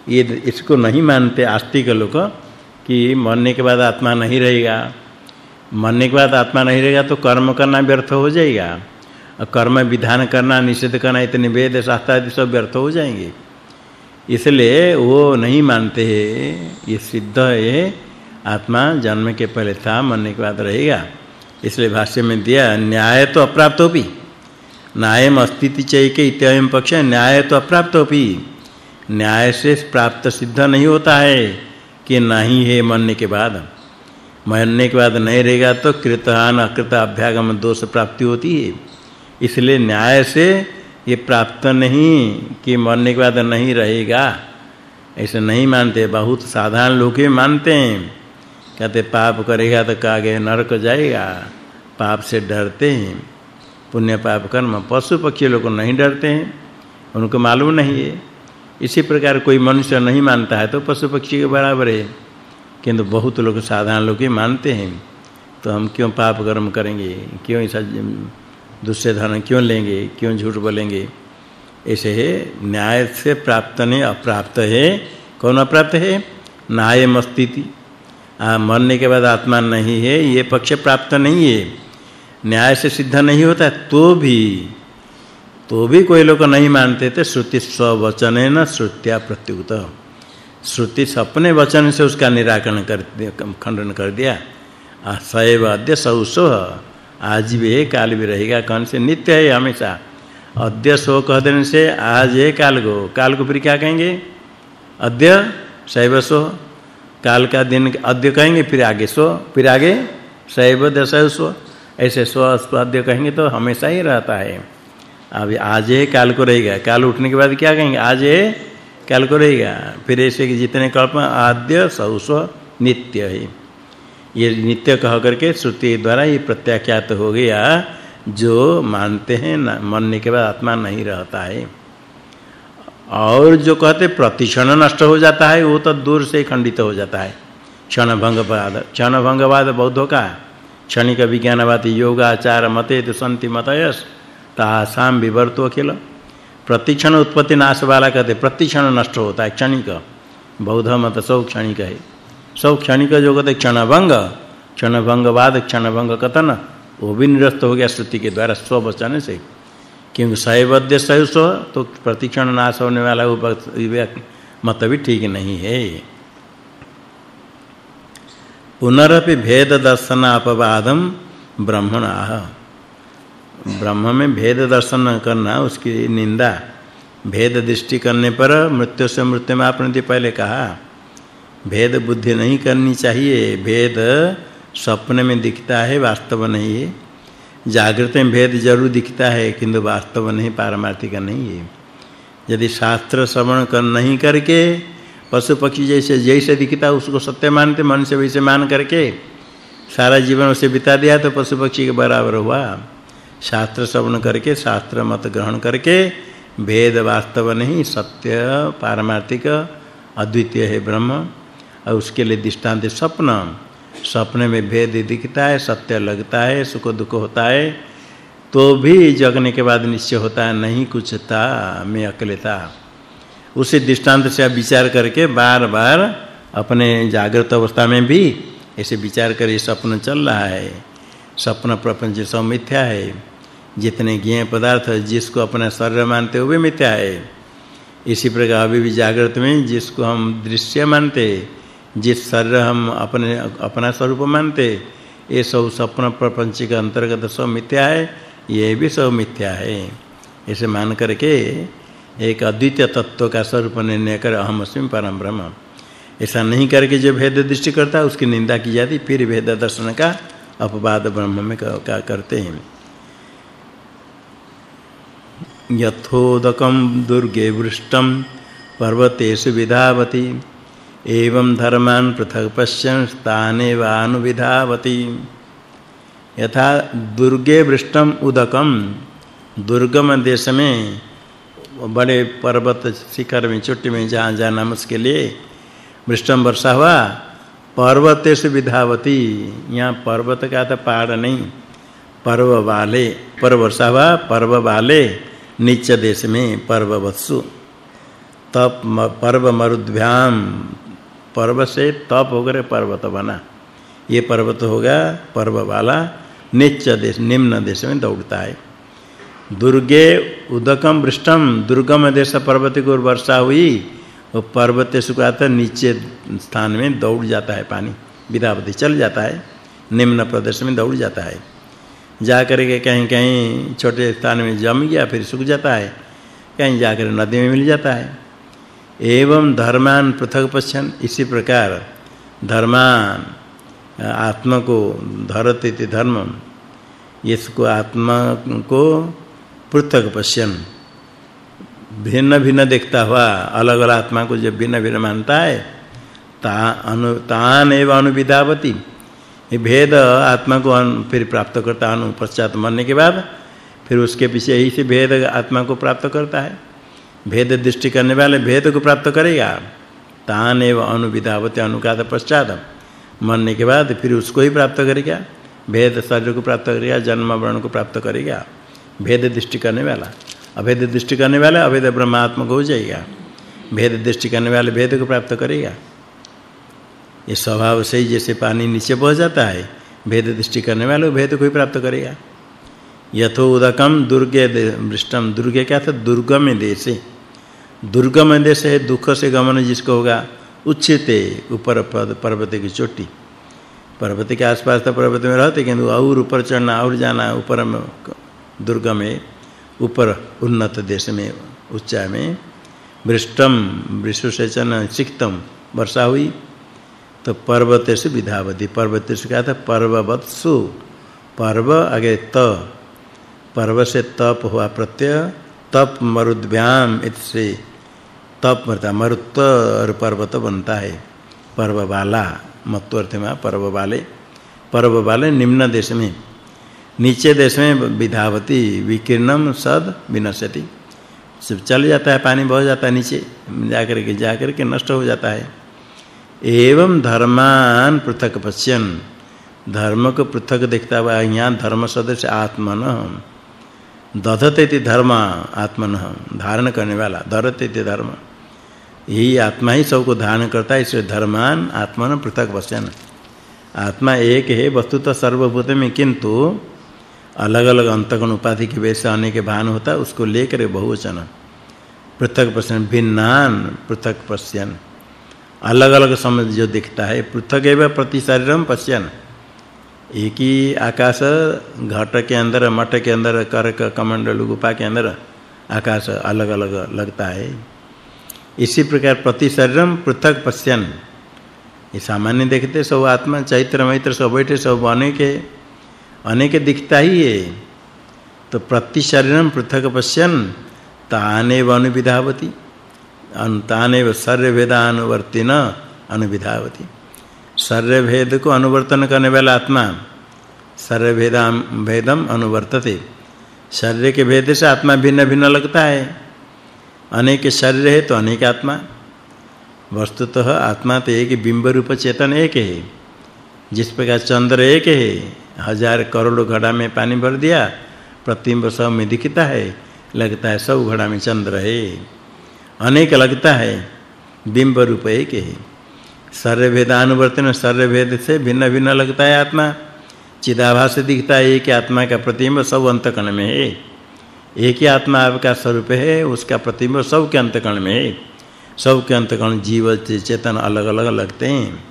ये इसको नहीं मानते आस्तिक लोग कि मरने के बाद आत्मा नहीं रहेगा। मरने के बाद आत्मा नहीं रहेगा तो कर्म करना व्यर्थ हो जाएगा। और कर्म विधान करना, निषेध करना, इतने वेद शास्त्र आदि सब व्यर्थ हो जाएँगे। इसलिए वो नहीं मानते हैं। ये सिद्ध है। आत्मा जन्म के पहले था, मरने के बाद रहेगा। इसलिए भाष्य में दिया, न्याय तो अप्राप्त भी न्यायम अस्तिति चैके इत्ययम पक्ष, न्याय तो अप्राप्त होपि न्याय से प्राप्त सिद्ध नहीं होता है कि नहीं है मरने के बाद। मरने के बाद नहीं रहेगा तो कृतहान, अकृत अभ्यागम दोष प्राप्ति होती है। इसलिए न्याय से ये प्राप्त नहीं कि मरने के बाद नहीं रहेगा। ऐसे नहीं मानते, बहुत साधारण लोग ही मानते हैं। कहते, पाप करेगा तो कागे नरक जाएगा। पाप से डरते हैं। पुण्य पाप कर्म, पशु पक्षी लोग नहीं डरते हैं। उनको मालूम नहीं है। इसी प्रकार कोई मनुष्य नहीं मानता है तो पशु पक्षी के बराबर है। किंतु बहुत लोग साधारण लोग ही मानते हैं। तो हम क्यों पाप कर्म करेंगे? क्यों ऐसा दूसरे धन क्यों लेंगे, क्यों झूठ बोलेंगे? ऐसे है, न्याय से प्राप्त नहीं, अप्राप्त है। कौन अप्राप्त है? न्याय मस्तिति मरने के बाद आत्मा नहीं है, ये पक्ष प्राप्त नहीं है। न्याय से सिद्ध नहीं होता तो भी तो भी कोई लोग नहीं मानते थे, श्रुति स्ववचनेन श्रुत्या प्रत्युत श्रुति अपने वचन से उसका निराकरण कर खंडन कर दिया। सैव अद्य सौसो आज भी है काल भी रहेगा, कौन से? नित्य है हमेशा। अद्य सो कह देने से आज है काल को काल को फिर क्या कहेंगे? अद्य शैव सो। काल का दिन अद्य कहेंगे, फिर आगे सो। फिर आगे शैव दशैव सो। ऐसे स्व स्वाद्य कहेंगे तो हमेशा ही रहता है। अब आज है काल को रहेगा। काल उठने के बाद क्या कहेंगे? आज है काल को रहेगा। फिर ऐसे कि जितने कल्प आद्य सौस्व नित्य है। ये नित्य कह करके श्रुति द्वारा ये प्रत्याख्यात हो गया, जो मानते हैं मरने के बाद आत्मा नहीं रहता है। और जो कहते प्रतिक्षण नष्ट हो जाता है, वो तो दूर से खंडित हो जाता है। क्षण भंगवाद क्षण भंगवाद बौद्धों का, क्षणिक विज्ञानवादी योगाचार मते तो संति मतयस तासाम विवर्तो अखिल। प्रतिक्षण उत्पत्ति नाश वाला कहते प्रतिक्षण नष्ट होता है, क्षणिक। बौद्ध मत सौ क्षणिक है। सौ क्षणिक जो कहते क्षणभंग क्षणभंगवाद क्षणभंग कथन। वो भी निरस्त हो गया श्रुति के द्वारा स्व बचाने से। क्योंकि सैवद्य सैव तो प्रतिक्षण नाश होने वाला मत भी ठीक नहीं है। पुनरपि भेद दर्शन अपवादम ब्रह्मण। आह ब्रह्म में भेद दर्शन करना उसकी निंदा। भेद दृष्टि करने पर मृत्यु से मृत्यु में आपने पहले कहा। भेद बुद्धि नहीं करनी चाहिए। भेद सपने में दिखता है, वास्तव नहीं है। जागृत में भेद ज़रूर दिखता है, किंतु वास्तव नहीं, पारमार्थिक नहीं है। यदि शास्त्र श्रवण कर नहीं करके, पशु पक्षी जैसे जैसे दिखता उसको सत्य मानते, मन से वैसे मान करके, सारा जीवन उसे बिता दिया तो पशु पक्षी के बराबर हुआ। शास्त्र श्रवण करके, शास्त्र मत ग्रहण करके, भेद वास्तव नहीं, सत्य पारमार्थिक अद्वितीय है ब्रह्म। और उसके लिए दृष्टांत स्वप्न सपने में भेद दिखता है, सत्य लगता है, सुख दुख होता है। तो भी जगने के बाद निश्चय होता है, नहीं कुछ था, मैं अकेले था। उसी दृष्टांत से आप विचार करके बार-बार अपने जागृत अवस्था में भी ऐसे विचार कर स्वप्न चल रहा है। स्वप्न प्रपंच सब मिथ्या है। जितने ज्ञेय पदार्थ जिसको अपना शरीर मानते हुए मिथ्या है। इसी प्रकार अभी भी जागृत में जिसको हम दृश्य मानते जिस शरीर हम अपने, अपना स्वरूप मानते, ये सब स्वप्न प्रपंच के अंतर्गत सब मिथ्या है, ये भी सब मिथ्या है। ऐसे मान करके एक अद्वितीय तत्व का स्वरूप निर्णय कर अहम अस्मि परम ब्रह्म ऐसा नहीं करके जो भेद दृष्टि करता है, उसकी निंदा की जाती, फिर भेद दर्शन का अपवाद ब्रह्म में क्या करते हैं। यथोदकम दुर्गे वृष्टम पर्वतेषु विधावति। एवं धर्मान पृथक पश्यन् स्थाने वानुविधावति यथा दुर्गे वृष्टम उदकम दुर्गम देश में बड़े पर्वत शिखर में, चोटी में जहाँ जाना उसके लिए वृष्टम वर्षा हुआ पर्वतेषु विधावती। यहाँ पर्वत का तो पहाड़ नहीं, पर्व वाले पर वर्षा हुआ, पर्व वाले, नीच देश में पर्ववत्सु तप पर्व मरुद्भ्याम पर्व से तप होकर पर्वत बना। ये पर्वत होगा, पर्व वाला नीच देश, निम्न देश में दौड़ता है। दुर्गे उदकम वृष्टम, दुर्गम देश पर्वत को वर्षा हुई, वो पर्वत सुखाता नीचे स्थान में दौड़ जाता है पानी, विदावती चल जाता है, निम्न प्रदेश में दौड़ जाता है। जा करके कहीं कहीं छोटे स्थान में जम गया, फिर सूख जाता है, कहीं जाकर नदी में मिल जाता है। एवं धर्मान पृथक पश्यन, इसी प्रकार धर्मान आत्मा को धरते धर्म इसको आत्मा को पृथक पश्यन। भिन्न भिन्न देखता हुआ अलग अलग आत्मा को जब भिन्न भिन्न मानता है, ता अनु तान एवं अनुविदावती ये भेद आत्मा को फिर प्राप्त करता अनु, पश्चात के बाद, फिर उसके पीछे यही से भेद आत्मा को प्राप्त करता है। भेद दृष्टि करने वाले भेद को प्राप्त करेगा। तान एवं अनुविदावती अनुकात पश्चात मरने के बाद फिर उसको ही प्राप्त करेगा। भेद शरीर को प्राप्त करेगा, जन्म वर्ण को प्राप्त करेगा। भेद दृष्टि करने वाला। अभेद दृष्टि करने वाला अभेद ब्रह्मात्मा को हो जाएगा। भेद दृष्टि करने वाले भेद को प्राप्त करेगा। ये स्वभाव से ही जैसे पानी नीचे बह जाता है, भेद दृष्टि करने वाले भेद को ही प्राप्त करेगा। यथो उदकम दुर्गे वृष्टम दुर्गे क्या था? दुर्गम देशे दुर्गम देश है दुख से गमन जिसको होगा, उच्चते ऊपर पर्वत की चोटी। पर्वत के आसपास तो पर्वत में रहते, किंतु और ऊपर चढ़ना, और जाना, ऊपर में दुर्ग में ऊपर उन्नत देश में उच्चाई में। वृष्टम विश्वसेचन सिक्तम, वर्षा हुई तो पर्वत से विधावती पर्वत से कहा था, पर्ववत्सु, पर्व आगे त। पर्व से तप हुआ प्रत्यय, तप मरुद्भ्याम इससे तप मरता मरुत्व और पर्वत बनता है। पर्व वाला मत्वर्थ में पर्व वाले पर्व वाले निम्न देश में, नीचे देश में विधावती, विकीर्णम, सद विनशति सब चल जाता है, पानी बह जाता है नीचे, जाकर के जाकर के नष्ट हो जाता है। एवं धर्मान पृथक पश्यन। धर्म को पृथक देखता हुआ यहाँ धर्म सदस्य आत्मन। दधते धर्म आत्मन। धारण करने वाला धरते धर्म। यही आत्मा ही सबको धारण करता है, इसलिए धर्मान आत्मन पृथक पश्यन आत्मा एक है, वस्तुतः सर्वभूत में, किंतु अलग-अलग अंतगुण उपाधि के वैसे आने के भान होता है, उसको लेकर बहुवचन पृथक पश्यन भिन्नान पृथक पश्यन। अलग-अलग समझ जो दिखता है, पृथक एवं प्रति शरीरम पश्यन। एक ही आकाश, घट के अंदर, मठ के अंदर, करक, कमंडल गुफा के अंदर, आकाश अलग-अलग लगता है। इसी प्रकार प्रति शरीरम पृथक पश्यन। ये सामान्य देखते सब आत्मा, चैत्र, मैत्र, सब बैठे, सब अनेक है अनेक दिखता ही है। तो प्रति शरीरम पृथक पश्यन ताने अनुविधावती ताने सर्व भेदानुवर्तिन अनुविधावती। सर्व भेद को अनुवर्तन करने वाला आत्मा सर्व भेदाम भेदम अनुवर्तते। शरीर के भेद से आत्मा भिन्न भिन्न लगता है। अनेक शरीर है तो अनेक आत्मा। वस्तुतः आत्मा तो एक बिंब रूप चेतन एक है। जिस प्रकार चंद्र एक है, हज़ार करोड़ घड़ा में पानी भर दिया, प्रतिबिंब सब में दिखता है, लगता है सब घड़ा में चंद्र है। अनेक लगता है, बिंब रूप एक है। सर्व भेदानुवर्तन सर्व भेद से भिन्न भिन्न लगता है आत्मा। चिदाभास दिखता है एक आत्मा का प्रतिबिंब सब अंतकण में है। एक ही आत्मा आपका स्वरूप है, उसका प्रतिबिंब सब के अंतकण में है। सब के अंतकण जीव, चेतन अलग-अलग लगते हैं।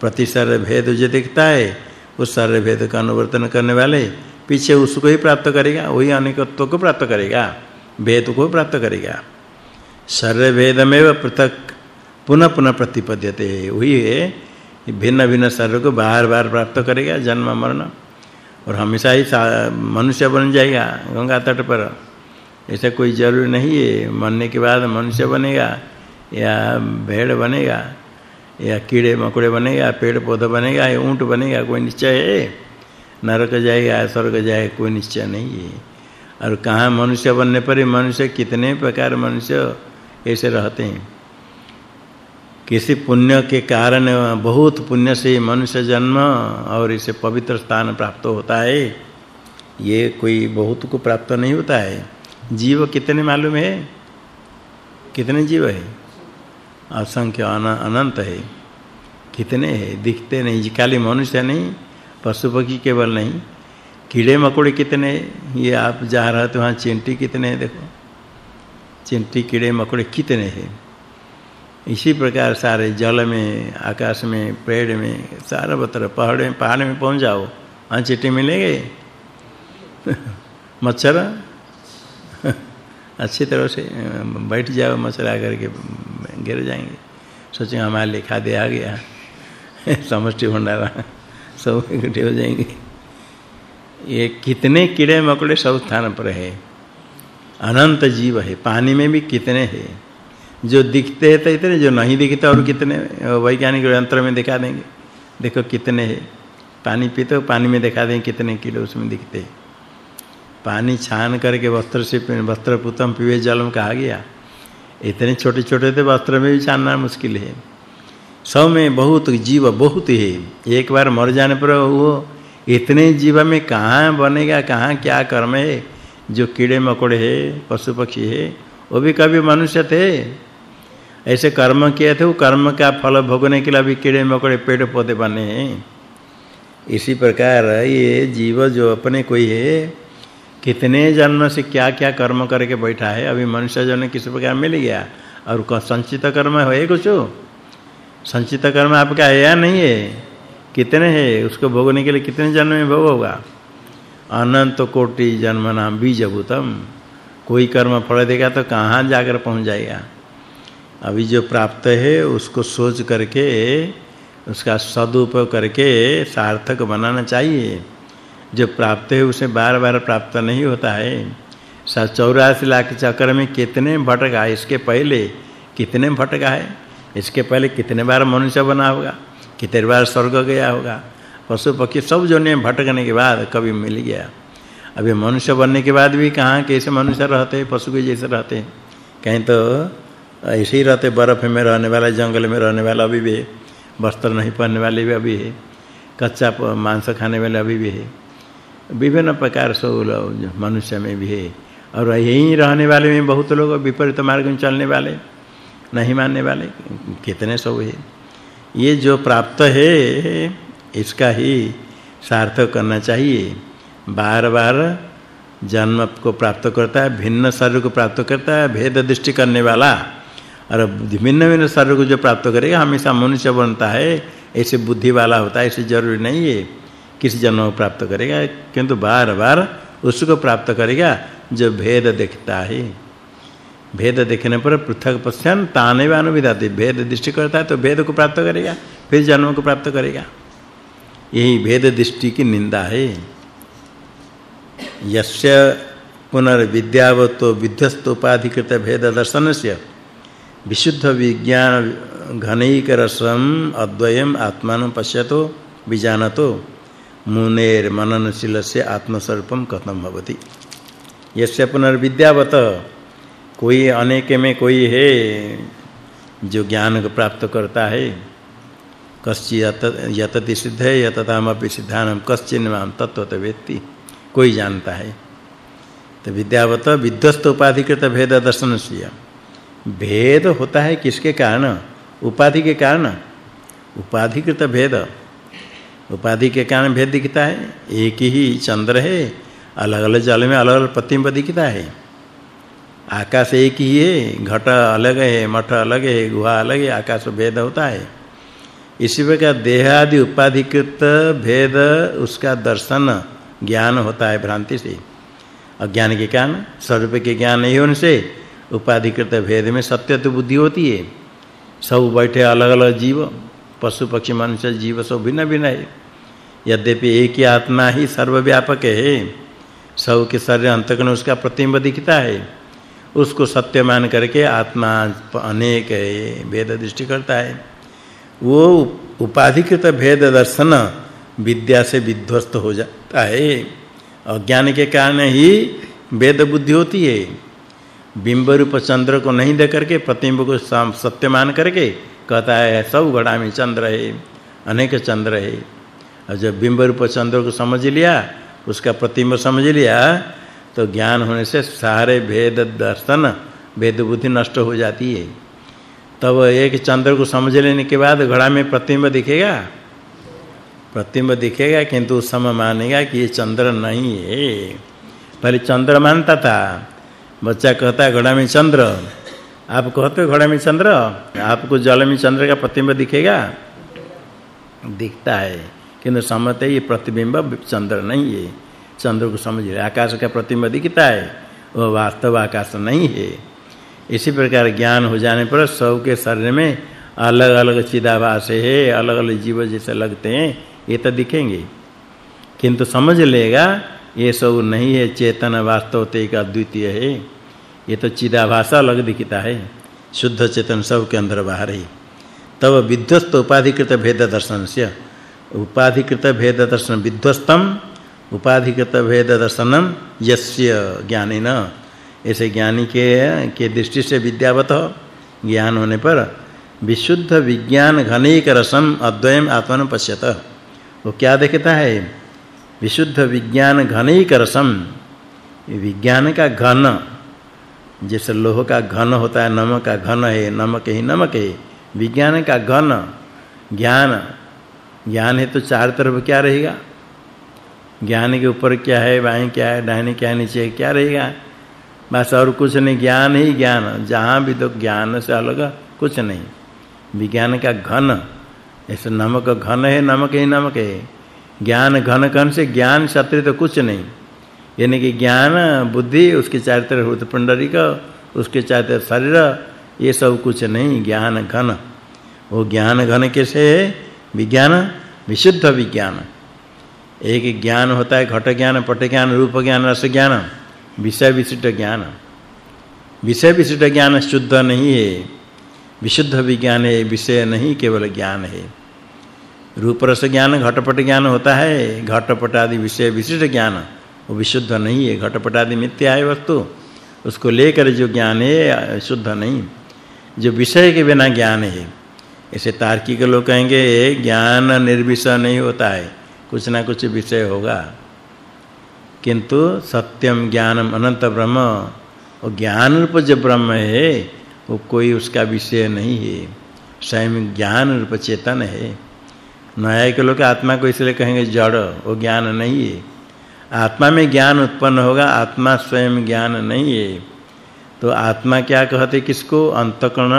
प्रति सर्व भेद जो दिखता है, उस सर्व भेद का अनुवर्तन करने वाले पीछे उसको ही प्राप्त करेगा, वही अनेकत्व को प्राप्त करेगा, भेद को प्राप्त करेगा। सर्व भेदमेव पृथक पुनः पुनः प्रतिपद्यते वही है, भिन्न भिन्न शरीर को बार-बार प्राप्त करेगा, जन्म, मरण और हमेशा ही मनुष्य बन जाएगा गंगा तट पर। ऐसा कोई ज़रूरी नहीं है। मरने के बाद मनुष्य बनेगा, या भेड़ बनेगा, या कीड़े मकोड़े बनेगा, पेड़ पौधा बनेगा, या ऊँट बनेगा, कोई निश्चय है? नरक जाएगा स्वर्ग जाए, कोई निश्चय नहीं है। और कहाँ मनुष्य बनने पर ही मनुष्य कितने प्रकार मनुष्य ऐसे रहते हैं? किसी पुण्य के कारण बहुत पुण्य से मनुष्य जन्म और इसे पवित्र स्थान प्राप्त होता है, ये कोई बहुत को प्राप्त नहीं होता है। जीव कितने मालूम है? कितने जीव है? असंख्य अनंत है। कितने हैं? दिखते नहीं। खाली मनुष्य नहीं, पशु पक्षी केवल नहीं। कीड़े मकोड़े कितने? ये आप जा रहे तो वहाँ चिंटी कितने हैं? देखो। चिंटी, कीड़े, मकोड़े कितने हैं? इसी प्रकार सारे जल में, आकाश में, पेड़ में, सारा बतर पहाड़ में पहाड़ में पहुँच जाओ। चिट्टे मिलेंगे? मच्छर? अच्छी तरह से बैठ जाओ, मच्छर आकर के, गिर जाएँगे। सोचे, हमारे लिए खाद्य आ गया। समष्टि भंडारा, सब इकट्ठे हो जाएँगे। ये कितने कीड़े मकोड़े सब स्थान पर है। अनंत जीव है। पानी में भी कितने हैं। जो दिखते हैं तो इतने, जो नहीं दिखते और कितने वैज्ञानिक यंत्र में दिखा देंगे। देखो कितने हैं। पानी पीते हो, पानी में दिखा देंगे कितने किलो उसमें दिखते हैं। पानी छान करके वस्त्र से वस्त्र पुतम पीवे जल में कहा गया। इतने छोटे-छोटे थे वस्त्र में भी छानना मुश्किल है। सब में बहुत जीव, बहुत है। एक बार मर जाने पर वो इतने जीव में कहाँ बनेगा, कहाँ क्या कर्म है? जो कीड़े मकोड़े है पशु पक्षी है, वो भी कभी मनुष्य थे। ऐसे कर्म किए थे, वो कर्म का फल भोगने के लिए अभी कीड़े मकोड़े, पेड़ पौधे बने हैं। इसी प्रकार ये जीव जो अपने कोई है कितने जन्म से क्या-क्या कर्म करके बैठा है, अभी मनुष्य जन्म किस प्रकार मिल गया? और संचित कर्म है कुछ? संचित कर्म आपका है या नहीं है? कितने है? उसको भोगने के लिए कितने जन्म में भोग होगा? अनंत कोटि जन्म नाम बीजभूतम। कोई कर्म फल देगा तो कहाँ जाकर पहुँच जाएगा? अभी जो प्राप्त है, उसको सोच करके, उसका सदुपयोग करके सार्थक बनाना चाहिए। जो प्राप्त है, उसे बार-बार प्राप्त नहीं होता है। सा चौरासी लाख चक्र में कितने भटका इसके पहले कितने भटका है? इसके पहले कितने बार मनुष्य बना होगा? कितने बार स्वर्ग गया होगा? पशु पक्षी सब जो ने भटकने के बाद कभी मिल गया। अभी मनुष्य बनने के बाद भी कहाँ कैसे मनुष्य रहते, पशु के जैसे रहते? कहीं तो ऐसे ही रहते बर्फ़ में रहने वाला, जंगल में रहने वाला अभी भी है वस्त्र नहीं पहनने वाले भी अभी है, कच्चा मांस खाने वाले अभी भी है। विभिन्न प्रकार से मनुष्य में भी है। और यहीं रहने वाले में बहुत लोग विपरीत मार्ग में चलने वाले, नहीं मानने वाले, कितने सब है। ये जो प्राप्त है, इसका ही सार्थक करना चाहिए। बार-बार जन्म को प्राप्त करता है, भिन्न शरीर को प्राप्त करता है, भेद दृष्टि करने वाला। और भिन्न भिन्न शरीर को जो प्राप्त करेगा हमेशा मनुष्य बनता है, ऐसे बुद्धि वाला होता है, ऐसे ज़रूरी नहीं है। किसी जन्म को प्राप्त करेगा, किंतु बार-बार उसको प्राप्त करेगा, जो भेद देखता है। भेद देखने पर पृथक पश्यन ताने व अनुविधाते, भेद दृष्टि करता है तो भेद को प्राप्त करेगा, फिर जन्म को प्राप्त करेगा। यही भेद दृष्टि की निंदा है। यस्य पुनर्विद्यावतो विध्यस्त उपाधिकृत भेद दर्शनस्य। विशुद्ध विज्ञान घनैक रसम अद्वयम आत्मान पश्यतो, विजानतो। मुनेर मननशील से आत्मस्वरूपम कथम भवति? यस्य पुनर्विद्यावत, कोई अनेक में कोई है जो ज्ञान को प्राप्त करता है। कश्चि यतति सिद्ध है यततामपि सिद्धानम कश्चिन माम तत्वत वेत्ति, कोई जानता है। तो विद्यावत, विध्वस्त उपाधिकृत भेद दर्शन से भेद होता है किसके कारण? उपाधि के कारण। उपाधिकृत भेद। उपाधि के कारण भेद दिखता है। एक ही चंद्र है। अलग-अलग जल में अलग-अलग प्रतिबिंब दिखता है। आकाश एक ही है। घट अलग है, मठ अलग है, गुहा अलग है, आकाश भेद होता है। इसी प्रकार देह आदि उपाधिकृत भेद, उसका दर्शन ज्ञान होता है भ्रांति से। अज्ञान के कारण, स्वरूप के ज्ञान नहीं होने से उपाधिकृत भेद में सत्य तो बुद्धि होती है। सब बैठे अलग-अलग जीव, पशु, पक्षी, मनुष्य, जीव, सब भिन्न भिन्न है। यद्यपि एक ही आत्मा ही सर्वव्यापक है, सब के शरीर अंतकण उसका प्रतिबिंब दिखता है। उसको सत्य मान करके आत्मा अनेक है, भेद दृष्टि करता है। वो उपाधिकृत भेद दर्शन विद्या से विध्वस्त हो जाता है। अज्ञान के कारण ही वेद बुद्धि होती है। बिंब रूप चंद्र को नहीं दे करके प्रतिबिंब को सत्य मान करके कहता है, सब घड़ा में चंद्र है, अनेक चंद्र है। और जब बिंब रूप चंद्र को समझ लिया, उसका प्रतिबिंब समझ लिया तो ज्ञान होने से सारे भेद दर्शन, भेद बुद्धि नष्ट हो जाती है। तब एक चंद्र को समझ लेने के बाद घड़ा में प्रतिबिंब दिखेगा। प्रतिबिंब दिखेगा, किंतु समय मानेगा कि ये चंद्र नहीं है। पहले चंद्र मानता था बच्चा कहता है घड़ा में चंद्र। आप कहते हो घड़ा में चंद्र? आपको जल में चंद्र का प्रतिबिंब दिखेगा? दिखता है। किंतु समझते ये प्रतिबिंब चंद्र नहीं है। चंद्र को समझ ले आकाश का प्रतिबिंब दिखता है, वह वास्तव आकाश नहीं है। इसी प्रकार ज्ञान हो जाने पर सब के शरीर में अलग-अलग चिदाभास है, अलग-अलग जीव जैसे लगते हैं, ये तो दिखेंगे। किंतु समझ लेगा, ये सब नहीं है, चेतन वास्तव ते का द्वितीय है। ये तो चिदाभास अलग दिखता है। शुद्ध चेतन सब के अंदर बाहर है। तब विध्वस्त उपाधिकृत भेद दर्शन से, उपाधिकृत भेद दर्शन विध्वस्तम, उपाधिकृत भेद दर्शनम यस्य ज्ञानेन। ऐसे ज्ञानी के के दृष्टि से विद्यावत ज्ञान होने पर विशुद्ध विज्ञान घनेक रसम अद्वयम आत्मन पश्यत। वो क्या देखता है? विशुद्ध विज्ञान घनेक रसम। विज्ञान का घन। जैसे लोह का घन होता है, नमक का घन है, नमक ही नमक है। विज्ञान का घन, ज्ञान। ज्ञान है तो चार तरफ़ क्या रहेगा? ज्ञान के ऊपर क्या है, बाएँ क्या है, दाहिने क्या नीचे क्या रहेगा? बस और कुछ नहीं, ज्ञान ही ज्ञान। जहाँ भी तो ज्ञान से अलग कुछ नहीं। विज्ञान का घन, ऐसे नमक घन है, नमक ही नमक है। ज्ञान, घन घन से? ज्ञान शत्रु तो कुछ नहीं। यानी कि ज्ञान, बुद्धि, उसके चारों तरफ़ हृदय पुंडरीक उसके चारों तरफ़ शरीर, ये सब कुछ नहीं, ज्ञान घन। वो ज्ञान घन कैसे है? विज्ञान, विशुद्ध विज्ञान। एक ज्ञान होता है घट ज्ञान, पट ज्ञान, रूप ज्ञान, रस ज्ञान, विषय विशिष्ट ज्ञान। विषय विशिष्ट ज्ञान शुद्ध नहीं है। विशुद्ध विज्ञान है, विषय नहीं, केवल ज्ञान है। रूप रस ज्ञान, घटपट ज्ञान होता है। घटपट आदि विषय विशिष्ट ज्ञान। वो विशुद्ध नहीं है घटपट आदि मिथ्या है वस्तु। उसको लेकर जो ज्ञान है, शुद्ध नहीं। जो विषय के बिना ज्ञान है ऐसे तार्किक लोग कहेंगे ज्ञान निर्विषय नहीं होता है। कुछ ना कुछ विषय होगा। किंतु सत्यम ज्ञानम अनंत ब्रह्म, वो ज्ञान रूप जो ब्रह्म है, वो कोई उसका विषय नहीं है। स्वयं ज्ञान रूप चेतन है। न्याय के लोग आत्मा को इसलिए कहेंगे, जड़, वो ज्ञान नहीं है। आत्मा में ज्ञान उत्पन्न होगा, आत्मा स्वयं ज्ञान नहीं है। तो आत्मा क्या कहते किसको? अंतकण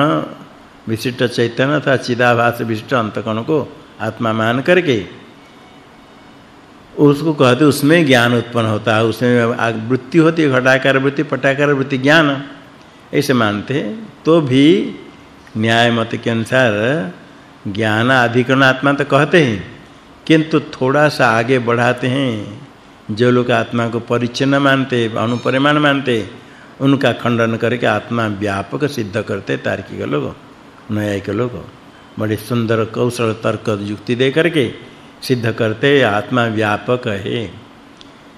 विशिष्ट चैतन्य अथवा चिदाभास विशिष्ट अंतकण को आत्मा मान करके। उसको कहते उसमें ज्ञान उत्पन्न होता है, उसमें वृत्ति होती है, घटाकार वृत्ति, पटाकार वृत्ति, ज्ञान। ऐसे मानते तो भी न्याय मत के अनुसार ज्ञान अधिकरण आत्मा तो कहते हैं, किंतु थोड़ा सा आगे बढ़ाते हैं। जो लोग आत्मा को परिचिन्न मानते, अनुपरिमाण मानते, उनका खंडन करके आत्मा व्यापक सिद्ध करते, तार्किक लोग, न्यायिक लोग। बड़े सुंदर, कौशल, तर्क, युक्ति दे करके सिद्ध करते, आत्मा व्यापक है।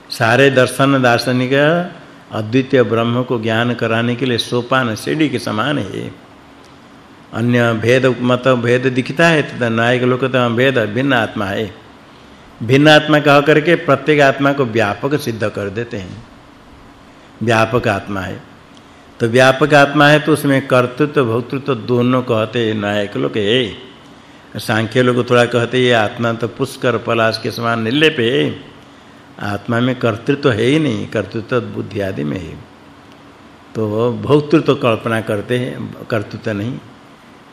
सारे दर्शन दार्शनिक, अद्वितीय ब्रह्म को ज्ञान कराने के लिए सोपान सीढ़ी के समान है। अन्य भेद, मत, भेद दिखता है तो नायक लोग तो भेद भिन्न आत्मा है। भिन्न आत्मा कह करके प्रत्येक आत्मा को व्यापक सिद्ध कर देते हैं। व्यापक आत्मा है। तो व्यापक आत्मा है तो उसमें कर्तृत्व, भोक्तृत्व दोनों कहते नायक लोग है सांख्य लोग थोड़ा कहते ये आत्मा तो पुष्कर पलाश के समान निर्लेप है। आत्मा में कर्तृत्व है ही नहीं, कर्तृत्व बुद्धि आदि में है। तो भोक्तृत्व कल्पना करते हैं, कर्तृत्व नहीं।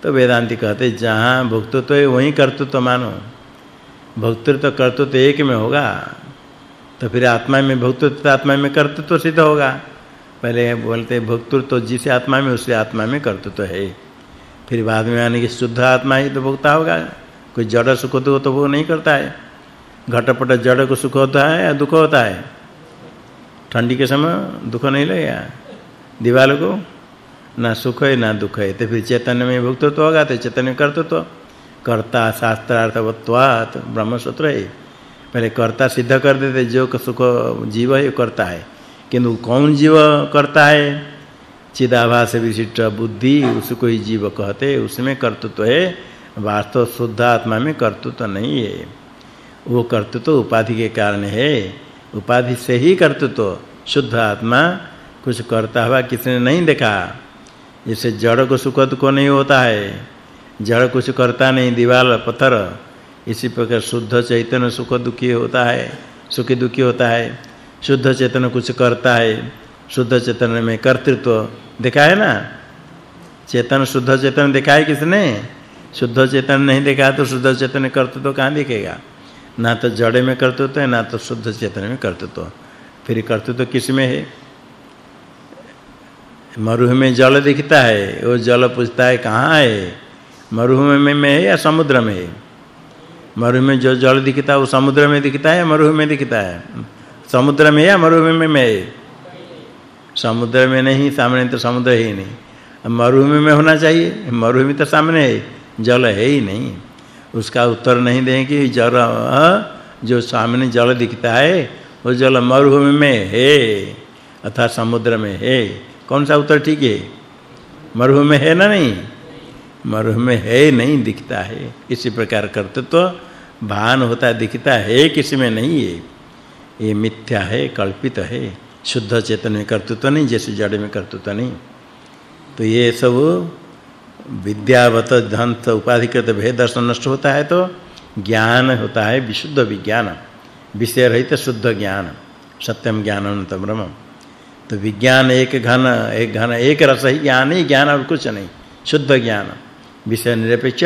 तो वेदांती कहते जहाँ भोक्तृत्व है, वहीं कर्तृत्व मानो। भोक्तृत्व कर्तृत्व एक में होगा। तो फिर आत्मा में भोक्तृत्व आत्मा में कर्तृत्व सिद्ध होगा। पहले बोलते भोक्तृत्व जिस आत्मा में उसी आत्मा में कर्तृत्व है। फिर बाद में आने की शुद्ध आत्मा ही तो भोगता होगा। कोई जड़ सुख तो तो वो नहीं करता है। घटपट जड़ को सुख होता है या दुख होता है? ठंडी के समय दुख नहीं लगेगा। दीवार को ना सुख है, ना दुख है। तो फिर चैतन्य में भुक्त तो होगा तो चैतन्य करते तो कर्ता शास्त्रार्थवत्वात् ब्रह्मसूत्र। है पहले कर्ता सिद्ध कर देते, जो सुख जीव है करता है। किंतु कौन जीव करता है? चिदाभास विशिष्ट बुद्धि उसको ही जीव कहते, उसमें कर्तृत्व है। वास्तव शुद्ध आत्मा में कर्तृत्व नहीं है। वो कर्तृत्व उपाधि के कारण है। उपाधि से ही कर्तृत्व, शुद्ध आत्मा, कुछ करता हुआ किसने नहीं देखा। जैसे जड़ को सुख दुख नहीं होता है। जड़ कुछ करता नहीं, दीवार, पत्थर। इसी प्रकार शुद्ध चैतन्य सुख दुखी होता है सुखी दुखी होता है। शुद्ध चैतन्य कुछ करता है, शुद्ध चैतन्य में कर्तृत्व। देखा है ना? चेतन शुद्ध चेतन देखा है किसने? शुद्ध चेतन नहीं देखा तो शुद्ध चेतन कर्तृत्व कहाँ दिखेगा? ना तो जड़े में कर्तृत्व है, ना तो शुद्ध चेतन में कर्तृत्व। फिर कर्तृत्व किसमें है? मरुह में जल दिखता है, वो जल पूछता है, कहाँ है? मरुभ में में है या समुद्र में है? मरुभ में जो जल दिखता है, वो समुद्र में दिखता है मरुभ में दिखता है? समुद्र में या मरुभ में में है? समुद्र में नहीं, सामने तो समुद्र है नहीं। मरुभूमि में होना चाहिए। मरुभूमि तो सामने है, जल है ही नहीं। उसका उत्तर नहीं दें कि जल जो सामने जल दिखता है, वो जल मरुभूमि में है अथवा समुद्र में है। कौन सा उत्तर ठीक है? मरुभूमि है ना नहीं? मरुभूमि में है, नहीं दिखता है। इसी प्रकार करते तो भान होता दिखता है, किसी में नहीं है। ये मिथ्या है, कल्पित है। शुद्ध चेतन में कर्तृत्व नहीं, जैसे जड़ में कर्तृत्व नहीं। तो ये सब विद्यावत धंत उपाधिकृत भेद दर्शन नष्ट होता है तो ज्ञान होता है विशुद्ध विज्ञान। विषय रहित शुद्ध ज्ञान सत्यम ज्ञान अनंत ब्रह्म। तो विज्ञान एक घन एक घन, एक रस ही ज्ञान ही ज्ञान और कुछ नहीं। शुद्ध ज्ञान। विषय निरपेक्ष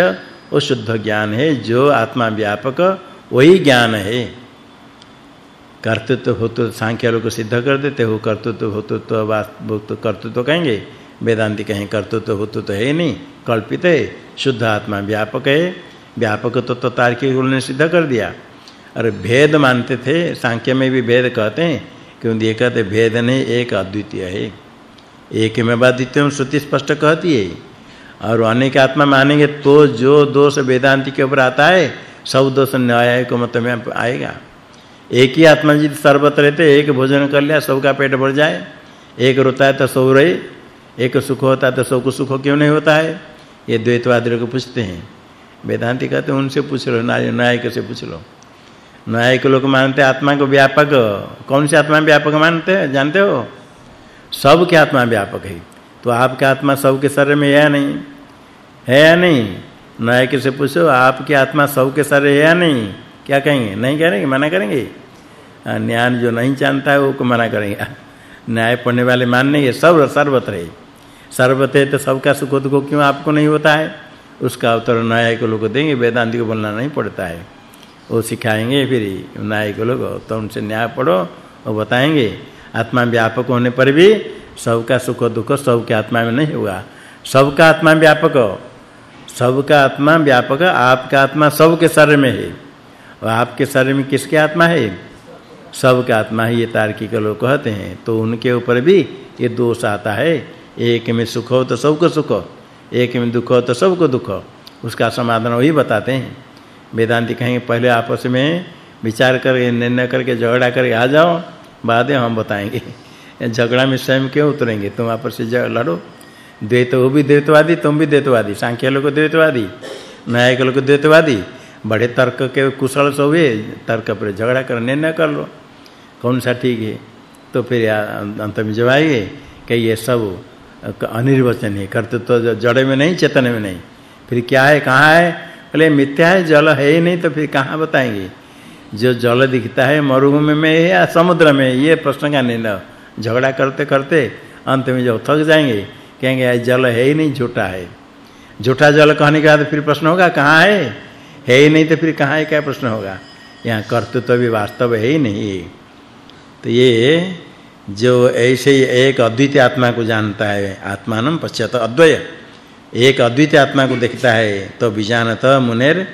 वो शुद्ध ज्ञान है, जो आत्मा व्यापक, वही ज्ञान है। कर्तृत्व हो तो सांख्य लोग सिद्ध कर देते हो, कर्तृत्व हो तो वास्तव कर्तृत्व कहेंगे। वेदांति कहें, कर्तृत्व हो तो है नहीं, कल्पित है, शुद्ध आत्मा व्यापक है, व्यापक तो तो तार्किक ने सिद्ध कर दिया। और भेद मानते थे, सांख्य में भी भेद कहते हैं क्योंकि ये भेद नहीं, एक अद्वितीय है। एक में अद्वितीय श्रुति स्पष्ट कहती है। और अनेक आत्मा मानेंगे तो जो दोष वेदांति के ऊपर आता है, सब दोष न्याय को मत में आएगा। एक ही आत्मा जी सर्वत्र रहते, एक भोजन कर लिया, सबका पेट भर जाए। एक रोता है तो सो रहे, एक सुख होता है तो सबको सुख क्यों नहीं होता है? ये द्वैतवादी को पूछते हैं। वेदांती कहते हैं, उनसे पूछ लो नायक से पूछ लो। नायक लोग मानते आत्मा को व्यापक, कौन सी आत्मा व्यापक मानते हैं? जानते हो? सब की आत्मा व्यापक है। तो आपका आत्मा सबके शरीर में है या नहीं? है या नहीं? नायक से पूछो, आपकी आत्मा सबके शरीर है या नहीं? क्या कहेंगे? नहीं करेंगे? मना करेंगे? न्याय जो नहीं जानता है, वो को मना करेंगे। न्याय पढ़ने वाले मानने सब सर्वत्र है। तो सबका सुख दुख क्यों आपको नहीं होता है? उसका उत्तर न्याय को लोग देंगे, वेदांति को बोलना नहीं पड़ता है। वो सिखाएँगे फिर न्याय को लोग तो उनसे न्याय पढ़ो और बताएँगे। आत्मा व्यापक होने पर भी सबका सुख दुख सबके आत्मा में नहीं होगा सबका आत्मा व्यापक सबका आत्मा व्यापक, आपका आत्मा सबके शरीर में है। और आपके शरीर में किसके आत्मा है? सबका आत्मा ही ये तार्किक लोग कहते हैं। तो उनके ऊपर भी ये दोष आता है। एक में सुख हो तो सबको सुख एक में दुख हो तो सबको दुख उसका समाधान वही बताते हैं। वेदांति कहेंगे, पहले आपस में विचार करके, निर्णय करके, झगड़ा करके आ जाओ। बाद में हम बताएँगे। झगड़ा में स्वयं क्यों उतरेंगे? तुम आपस से लड़ो। द्वैत वो भी द्वैतवादी, तुम भी द्वैतवादी। सांख्य लोग द्वैतवादी न्यायिक लोग द्वैतवादी। बड़े तर्क के कुशल सो हुए, तर्क पर झगड़ा कर निर्णय कर लो। कौन सा ठीक है? तो फिर अंत में जब आएँगे कि ये सब अनिर्वचनीय करते तो जड़ में नहीं, चेतन में नहीं। फिर क्या है, कहाँ है? बोले, मिथ्या है, जल है ही नहीं तो फिर कहाँ बताएँगे? जो जल दिखता है, मरुभूमि में है या समुद्र में ये प्रश्न का निर्णय। झगड़ा करते करते अंत में जब थक जाएँगे, कहेंगे जल है ही नहीं, झूठा है। झूठा जल कहने के बाद फिर प्रश्न होगा, कहाँ है? है ही नहीं तो फिर कहाँ है? क्या प्रश्न होगा? यहाँ कर्तृत्व तो भी वास्तव है ही नहीं। तो ये जो ऐसे ही एक अद्वितीय आत्मा को जानता है आत्मानम पश्चात अद्वय। एक अद्वितीय आत्मा को देखता है तो विजानत मुनेर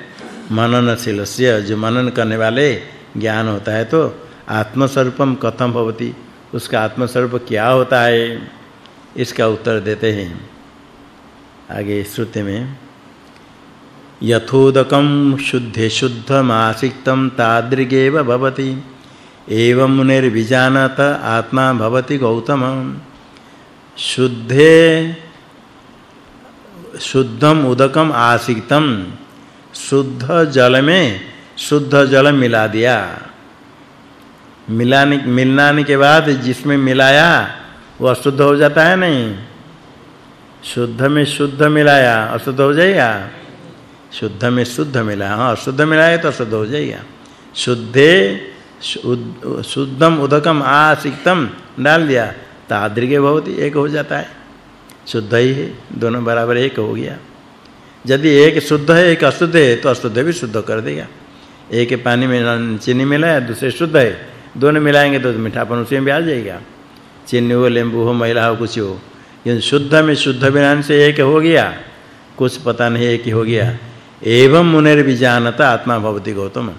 मननशीलस्य। जो मनन करने वाले ज्ञान होता है तो आत्मस्वरूपम कथम भवति? उसका आत्मस्वरूप क्या होता है, इसका उत्तर देते हैं। आगे श्रुति में यथोदकम शुद्धे शुद्धमासिक्तम तादृगेव भवति, एवं मुनिर्विजानत आत्मा भवति गौतम। शुद्धे शुद्धम उदकम आसिक्तम शुद्ध जल में शुद्ध जल मिला दिया। मिलाने मिलाने के बाद जिसमें मिलाया, वो अशुद्ध हो जाता है नहीं? शुद्ध में शुद्ध मिलाया, अशुद्ध हो जाएगा? शुद्ध में शुद्ध मिला। हाँ, अशुद्ध मिलाया तो अशुद्ध हो जाएगा। शुद्धे शुद्धम उदकम आसिक्तम, डाल दिया ताद्रिगे बहुत एक हो जाता है। शुद्ध ही है, दोनों बराबर एक हो गया। यदि एक शुद्ध है, एक अशुद्ध है तो अशुद्ध भी शुद्ध कर देगा। एक पानी में चीनी मिलाया, दूसरे शुद्ध है दोनों मिलाएँगे तो मीठापन उसी में भी आ जाएगा। चीनी हो नींबू हो महिला हो, कुछ हो। ये शुद्ध में शुद्ध विज्ञान से एक हो गया, कुछ पता नहीं एक ही हो गया। एवं मुनेर विजानता आत्मा भवति गौतम।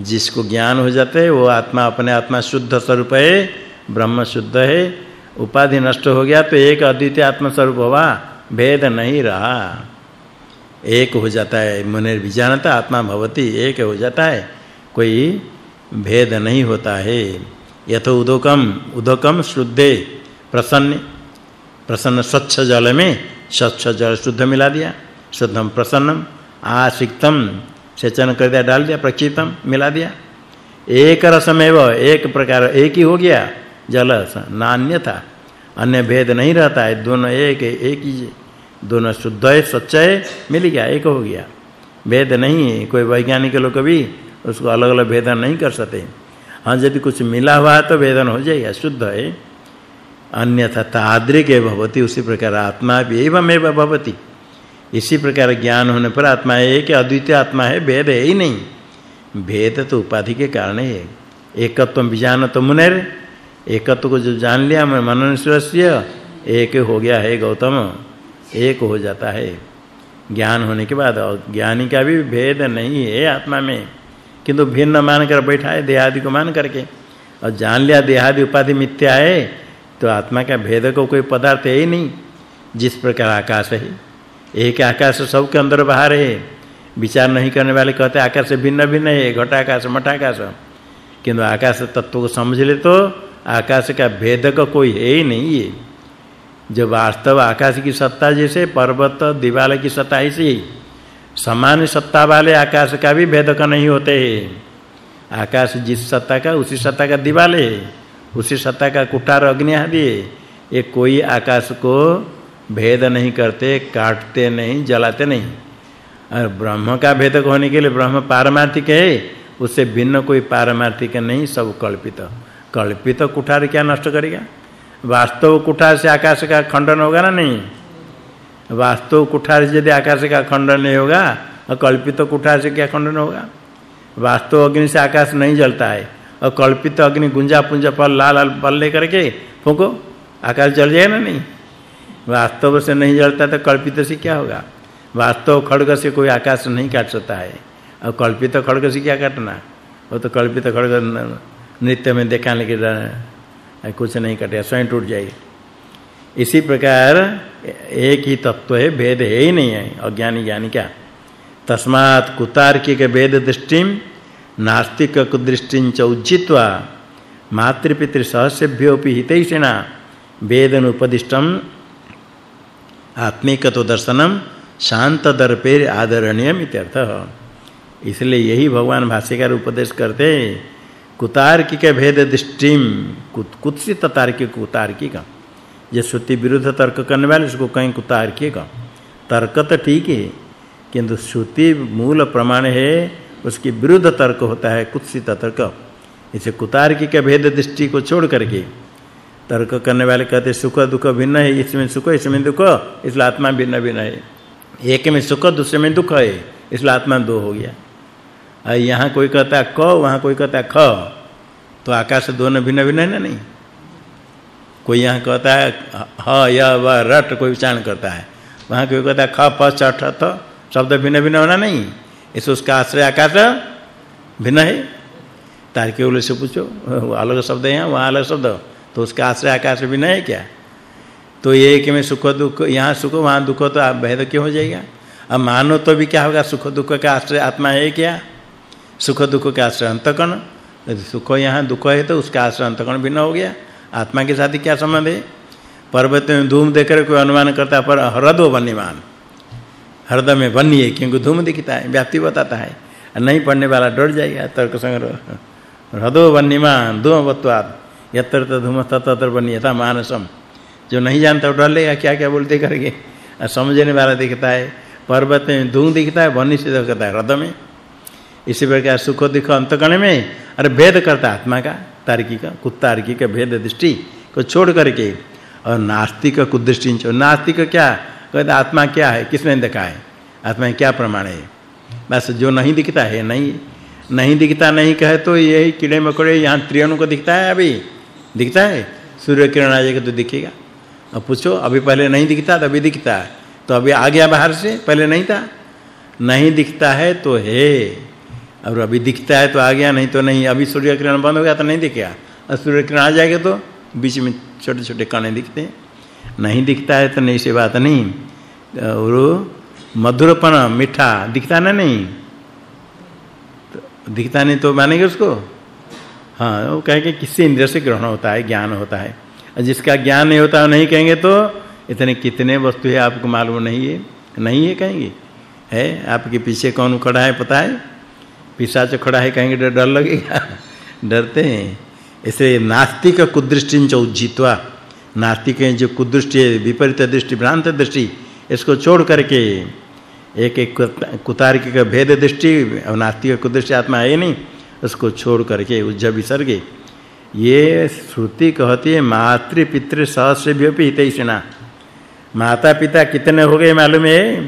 जिसको ज्ञान हो जाता है वो आत्मा अपने आत्मा शुद्ध स्वरूप है, ब्रह्म शुद्ध है। उपाधि नष्ट हो गया तो एक अद्वितीय आत्मा स्वरूप हुआ भेद नहीं रहा। एक हो जाता है, मुनेर विजानता आत्मा भवति, एक हो जाता है। कोई भेद नहीं होता है। यथ उदकम उदकम शुद्धे, प्रसन्न प्रसन्न स्वच्छ जल में स्वच्छ जल शुद्ध मिला दिया। शुद्धम प्रसन्नम आसिक्तम सेचन कर दिया, डाल दिया प्रचितम मिला दिया। एक रसमेव, एक प्रकार, एक ही हो गया, जल नान्य था। अन्य भेद नहीं रहता है, दोनों एक एक ही दोनों शुद्ध है, स्वच्छ है, मिल गया, एक हो गया। भेद नहीं कोई वैज्ञानिक लोग भी उसको अलग-अलग भेदन नहीं कर सकते हाँ, यदि कुछ मिला हुआ है तो भेदन हो जाएगा, शुद्ध है। अन्यथा ताद्रिके भवति, उसी प्रकार आत्मा भी एवमेव भवति। इसी प्रकार ज्ञान होने पर आत्मा एक, अद्वितीय आत्मा है, भेद है ही नहीं। भेद तो उपाधि के कारण है। एकत्व विजान तो मुनेर, एकत्व को जो जान लिया, मैं मननस्य एक हो गया है गौतम, एक हो जाता है। ज्ञान होने के बाद ज्ञानी का भी भेद नहीं है आत्मा में। किंतु भिन्न मान कर बैठा है, देहादि को मान करके और जान लिया, देहादि उपाधि मिथ्या है तो आत्मा का भेद को कोई पदार्थ है ही नहीं, जिस प्रकार आकाश है। एक आकाश सबके अंदर बाहर है। विचार नहीं करने वाले कहते आकाश से भिन्न भिन्न है घटाकाश मठाकाश किंतु आकाश तत्व को समझ ले तो आकाश का भेद का कोई है ही नहीं है जो वास्तव आकाश की सत्ता जैसे, पर्वत दीवाल की सत्ता ऐसी समान सत्ता वाले आकाश का भी भेद का नहीं होते। आकाश जिस सत्ता का, उसी सत्ता का दीवाल है उसी सत्ता का कुठार अग्नि आदि। ये कोई आकाश को भेद नहीं करते, काटते नहीं, जलाते नहीं। और ब्रह्म का भेद होने के लिए ब्रह्म पारमार्थिक है, उससे भिन्न कोई पारमार्थिक नहीं, सब कल्पित। कल्पित कुठार क्या नष्ट करेगा? वास्तव कुठार से आकाश का खंडन होगा ना नहीं? वास्तव कुठार से यदि आकाश का खंडन नहीं होगा, और कल्पित कुठार से क्या खंडन होगा? वास्तव अग्नि से आकाश नहीं जलता है, और कल्पित अग्नि गुंजा पुंजा पल लाल लाल पल लेकर के फूंको, आकाश जल जाएगा ना नहीं? वास्तव से नहीं जलता तो कल्पित से क्या होगा? वास्तव खड़ग से कोई आकाश नहीं काट सकता है, और कल्पित खड़ग से क्या काटना? वो तो कल्पित खड़ग नृत्य में देखा के कुछ नहीं कटे, स्वयं टूट जाएगी इसी प्रकार एक ही तत्व है, भेद है ही नहीं है, अज्ञानी ज्ञानी क्या? तस्मात् कुतार्किक भेद दृष्टिम नास्तिक दृष्टिं च उज्जित्वा, मातृपितृ सहस्यभ्योपि हितैषिणा वेदन उपदिष्टम आत्मिकत्व दर्शनम शांत दर्पेर आदरणीयम इत्यर्थ। इसलिए यही भगवान भाष्यकार उपदेश करते कुतार्किक भेद दृष्टिम कुत्सित तार्किक कुतार्किक जो श्रुति विरुद्ध तर्क करने वाले उसको कहीं कुतार्किक तर्क तो ठीक है, किंतु श्रुति मूल प्रमाण है, उसकी विरुद्ध तर्क होता है, कुत्सित तर्क। इसे कुतार्किक भेद दृष्टि को छोड़ करके तर्क करने वाले कहते सुख दुख भिन्न है इसमें सुख इसमें दुख, इसलिए आत्मा भिन्न भिन्न है। एक में सुख, दूसरे में दुख है, इसलिए आत्मा दो हो गया। और यहाँ कोई कहता है क, वहाँ कोई कहता है ख तो आकाश दोनों भिन्न भिन्न है ना नहीं? कोई यहाँ कहता है, ह या, व रट कोई उच्चारण करता है। वहाँ कोई कहता है, ख, प, च, ठ तो शब्द भिन्न भिन्न होना नहीं। इस उसका आश्रय आकाश भिन्न है। तारके तार्किक से पूछो अलग शब्द है यहाँ, वहाँ अलग शब्द। तो उसका आश्रय आकाश भिन्न है क्या? तो एक में सुख, दुख, यहाँ सुख, वहाँ दुख तो आप भेद क्यों हो जाएगा? अब मानो तो भी क्या होगा, सुख, दुख का आश्रय आत्मा है क्या? सुख, दुख का आश्रय अंतकण सुख, यहाँ दुख है तो उसका आश्रय अंतकण भिन्न हो गया। आत्मा के साथ क्या संबंध है पर्वत में धूम देखकर कोई अनुमान करता पर हृदय वन्यमान। हृदय में वन्य है, क्योंकि धूम दिखता है, व्याप्ति बताता है। नहीं पढ़ने वाला डर जाएगा, तर्क संग्रह। हृदय वन्यमान धूमवत्वात् यत्र धूम तत्र वन्यता मानसम। जो नहीं जानता डर लेगा क्या क्या बोलते करके समझने वाला दिखता है, पर्वत में धूम दिखता है, वन्य से दिखता है, हृदय में। इसी प्रकार सुख दुख अंतकण में अरे भेद करता आत्मा का। तार्किक कुतार्किक भेद दृष्टि को छोड़ करके और नास्तिक कुदृष्टि नास्तिक क्या? कहते आत्मा क्या है? किसने देखा है? आत्मा क्या प्रमाण है? बस जो नहीं दिखता है, नहीं नहीं दिखता नहीं कहे तो यही कीड़े मकोड़े, यहाँ त्रियाणु को दिखता है अभी। दिखता है? सूर्य किरण आ जाएगा तो दिखेगा। अब पूछो, अभी पहले नहीं दिखता था अभी दिखता है। तो अभी आ गया बाहर से, पहले नहीं था। नहीं दिखता है तो है। और अभी दिखता है तो आ गया, नहीं तो नहीं। अभी सूर्य किरण बंद हो गया तो नहीं दिखेगा और सूर्य किरण आ जाएगा तो बीच में छोटे-छोटे कणे दिखते हैं। नहीं दिखता है तो नहीं से बात नहीं। और मधुरपन, मीठा, दिखता ना नहीं। तो दिखता नहीं तो मानेंगे उसको? हाँ वो कहेंगे किससे इंद्रिय से ग्रहण होता है, ज्ञान होता है। और जिसका ज्ञान नहीं होता, नहीं कहेंगे तो इतने कितने वस्तु है, आपको मालूम नहीं है। नहीं है कहेंगे। है? आपके पीछे कौन खड़ा है, पता है? पिशाच खड़ा है, कहेंगे, डर डर लगेगा। डरते हैं। इसे नास्तिक कुदृष्टि चौजित्वा नास्तिक जो कुदृष्टि है विपरीत दृष्टि, भ्रांत दृष्टि, इसको छोड़ करके एक एक कुतार्किक भेद दृष्टि, और नास्तिक कुदृष्टि आत्मा है नहीं, उसको छोड़ करके उज्ज विसर्गे। ये श्रुति कहती है मातृ पितृ सहस्रभ्योपि हितैषिणा माता पिता कितने हो गए मालूम है?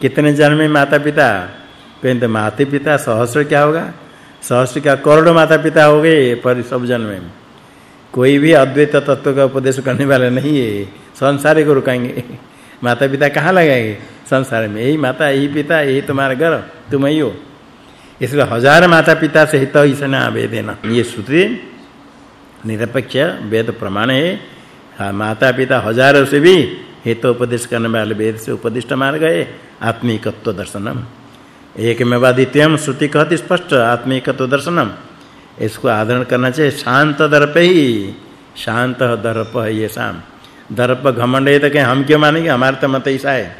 कितने जन्म में माता पिता? कहते माता पिता सहस्र क्या होगा? सहस्र का करोड़ माता पिता हो गए पर सब जन्म में? कोई भी अद्वैत तत्व का उपदेश करने वाला नहीं है। संसार को रुकाएँगे। माता पिता कहाँ लगाएँगे? संसार में। यही माता, यही पिता, यही तुम्हारा घर, तुम ही हो। इसलिए हज़ार माता पिता से हित ही सना वेदेना। ये सूत्र निरपेक्ष वेद प्रमाण है। हाँ माता पिता हज़ारों से भी हेतु उपदेश करने वाले वेद से उपदिष्ट मार्ग है। आत्मिकत्व दर्शनम। एक में द्वितीयम श्रुति कहती स्पष्ट आत्मिकत्व दर्शनम। इसको आदरण करना चाहिए। शांत दर्प ही। शांत दर्प है ये शाम। दर्प घमंड है तो कहीं हम क्यों मानेंगे? हमारा तो मत ऐसा है।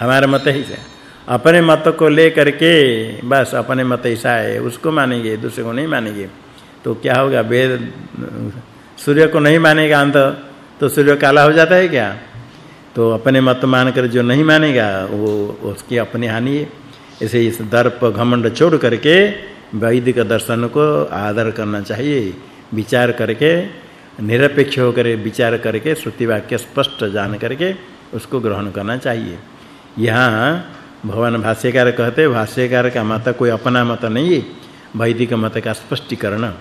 हमारा मत ही है अपने मत को ले करके बस अपने मत ऐसा है। उसको मानेंगे, दूसरे को नहीं मानेंगे। तो क्या होगा? वेद, सूर्य को नहीं मानेगा अंत। तो सूर्य काला हो जाता है क्या? तो अपने मत मानकर जो नहीं मानेगा, वो उसकी अपनी हानि है। इसे इस दर्प घमंड छोड़ करके वैदिक दर्शन को आदर करना चाहिए। विचार करके, निरपेक्ष होकर विचार करके श्रुति वाक्य स्पष्ट जान करके उसको ग्रहण करना चाहिए। यहाँ भगवान भाष्यकार कहते, भाष्यकार का मत कोई अपना मत नहीं है, वैदिक मत का स्पष्टीकरण।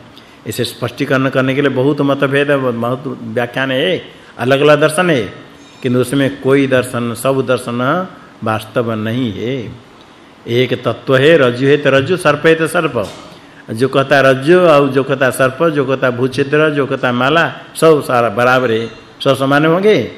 इसे स्पष्टीकरण करने के लिए बहुत मतभेद बहुत व्याख्यान है, अलग-अलग दर्शन है, किंतु उसमें कोई दर्शन, सब दर्शन वास्तव नहीं है। एक तत्व है, रज्जु है तो रज्जु सर्प है तो सर्प। जो कहता रज्जु, और जो कहता सर्प, जो कहता भूछिद्र जो कहता माला, सब सारा बराबर है। सब समान होंगे।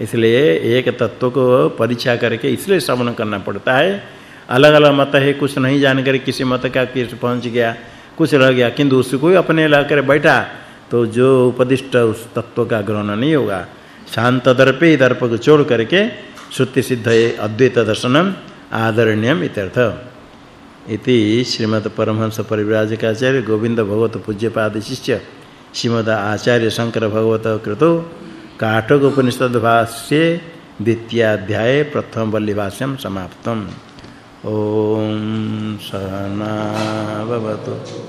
इसलिए एक तत्व को परीक्षा करके इसलिए श्रवण करना पड़ता है। अलग-अलग मत है, कुछ नहीं जानकर किसी मत का किस पहुँच गया, कुछ रह गया, किंतु उसको अपने लाकर बैठा तो जो उपदिष्ट उस तत्व का ग्रहण नहीं होगा। शांत दर्पे दर्प को छोड़ करके श्रुति सिद्ध है, अद्वैत दर्शनम। आदरणीयम इत्यर्थ। इति श्रीमद् परमहंस परिव्राजकाचार्य गोविंद भगवत पूज्यपाद शिष्य श्रीमद् आचार्य शंकर भगवत कृतो काठक उपनिषद भाष्ये द्वितीय अध्याय प्रथम वल्ली भाष्यम समाप्तम। ओम सहना भवतु।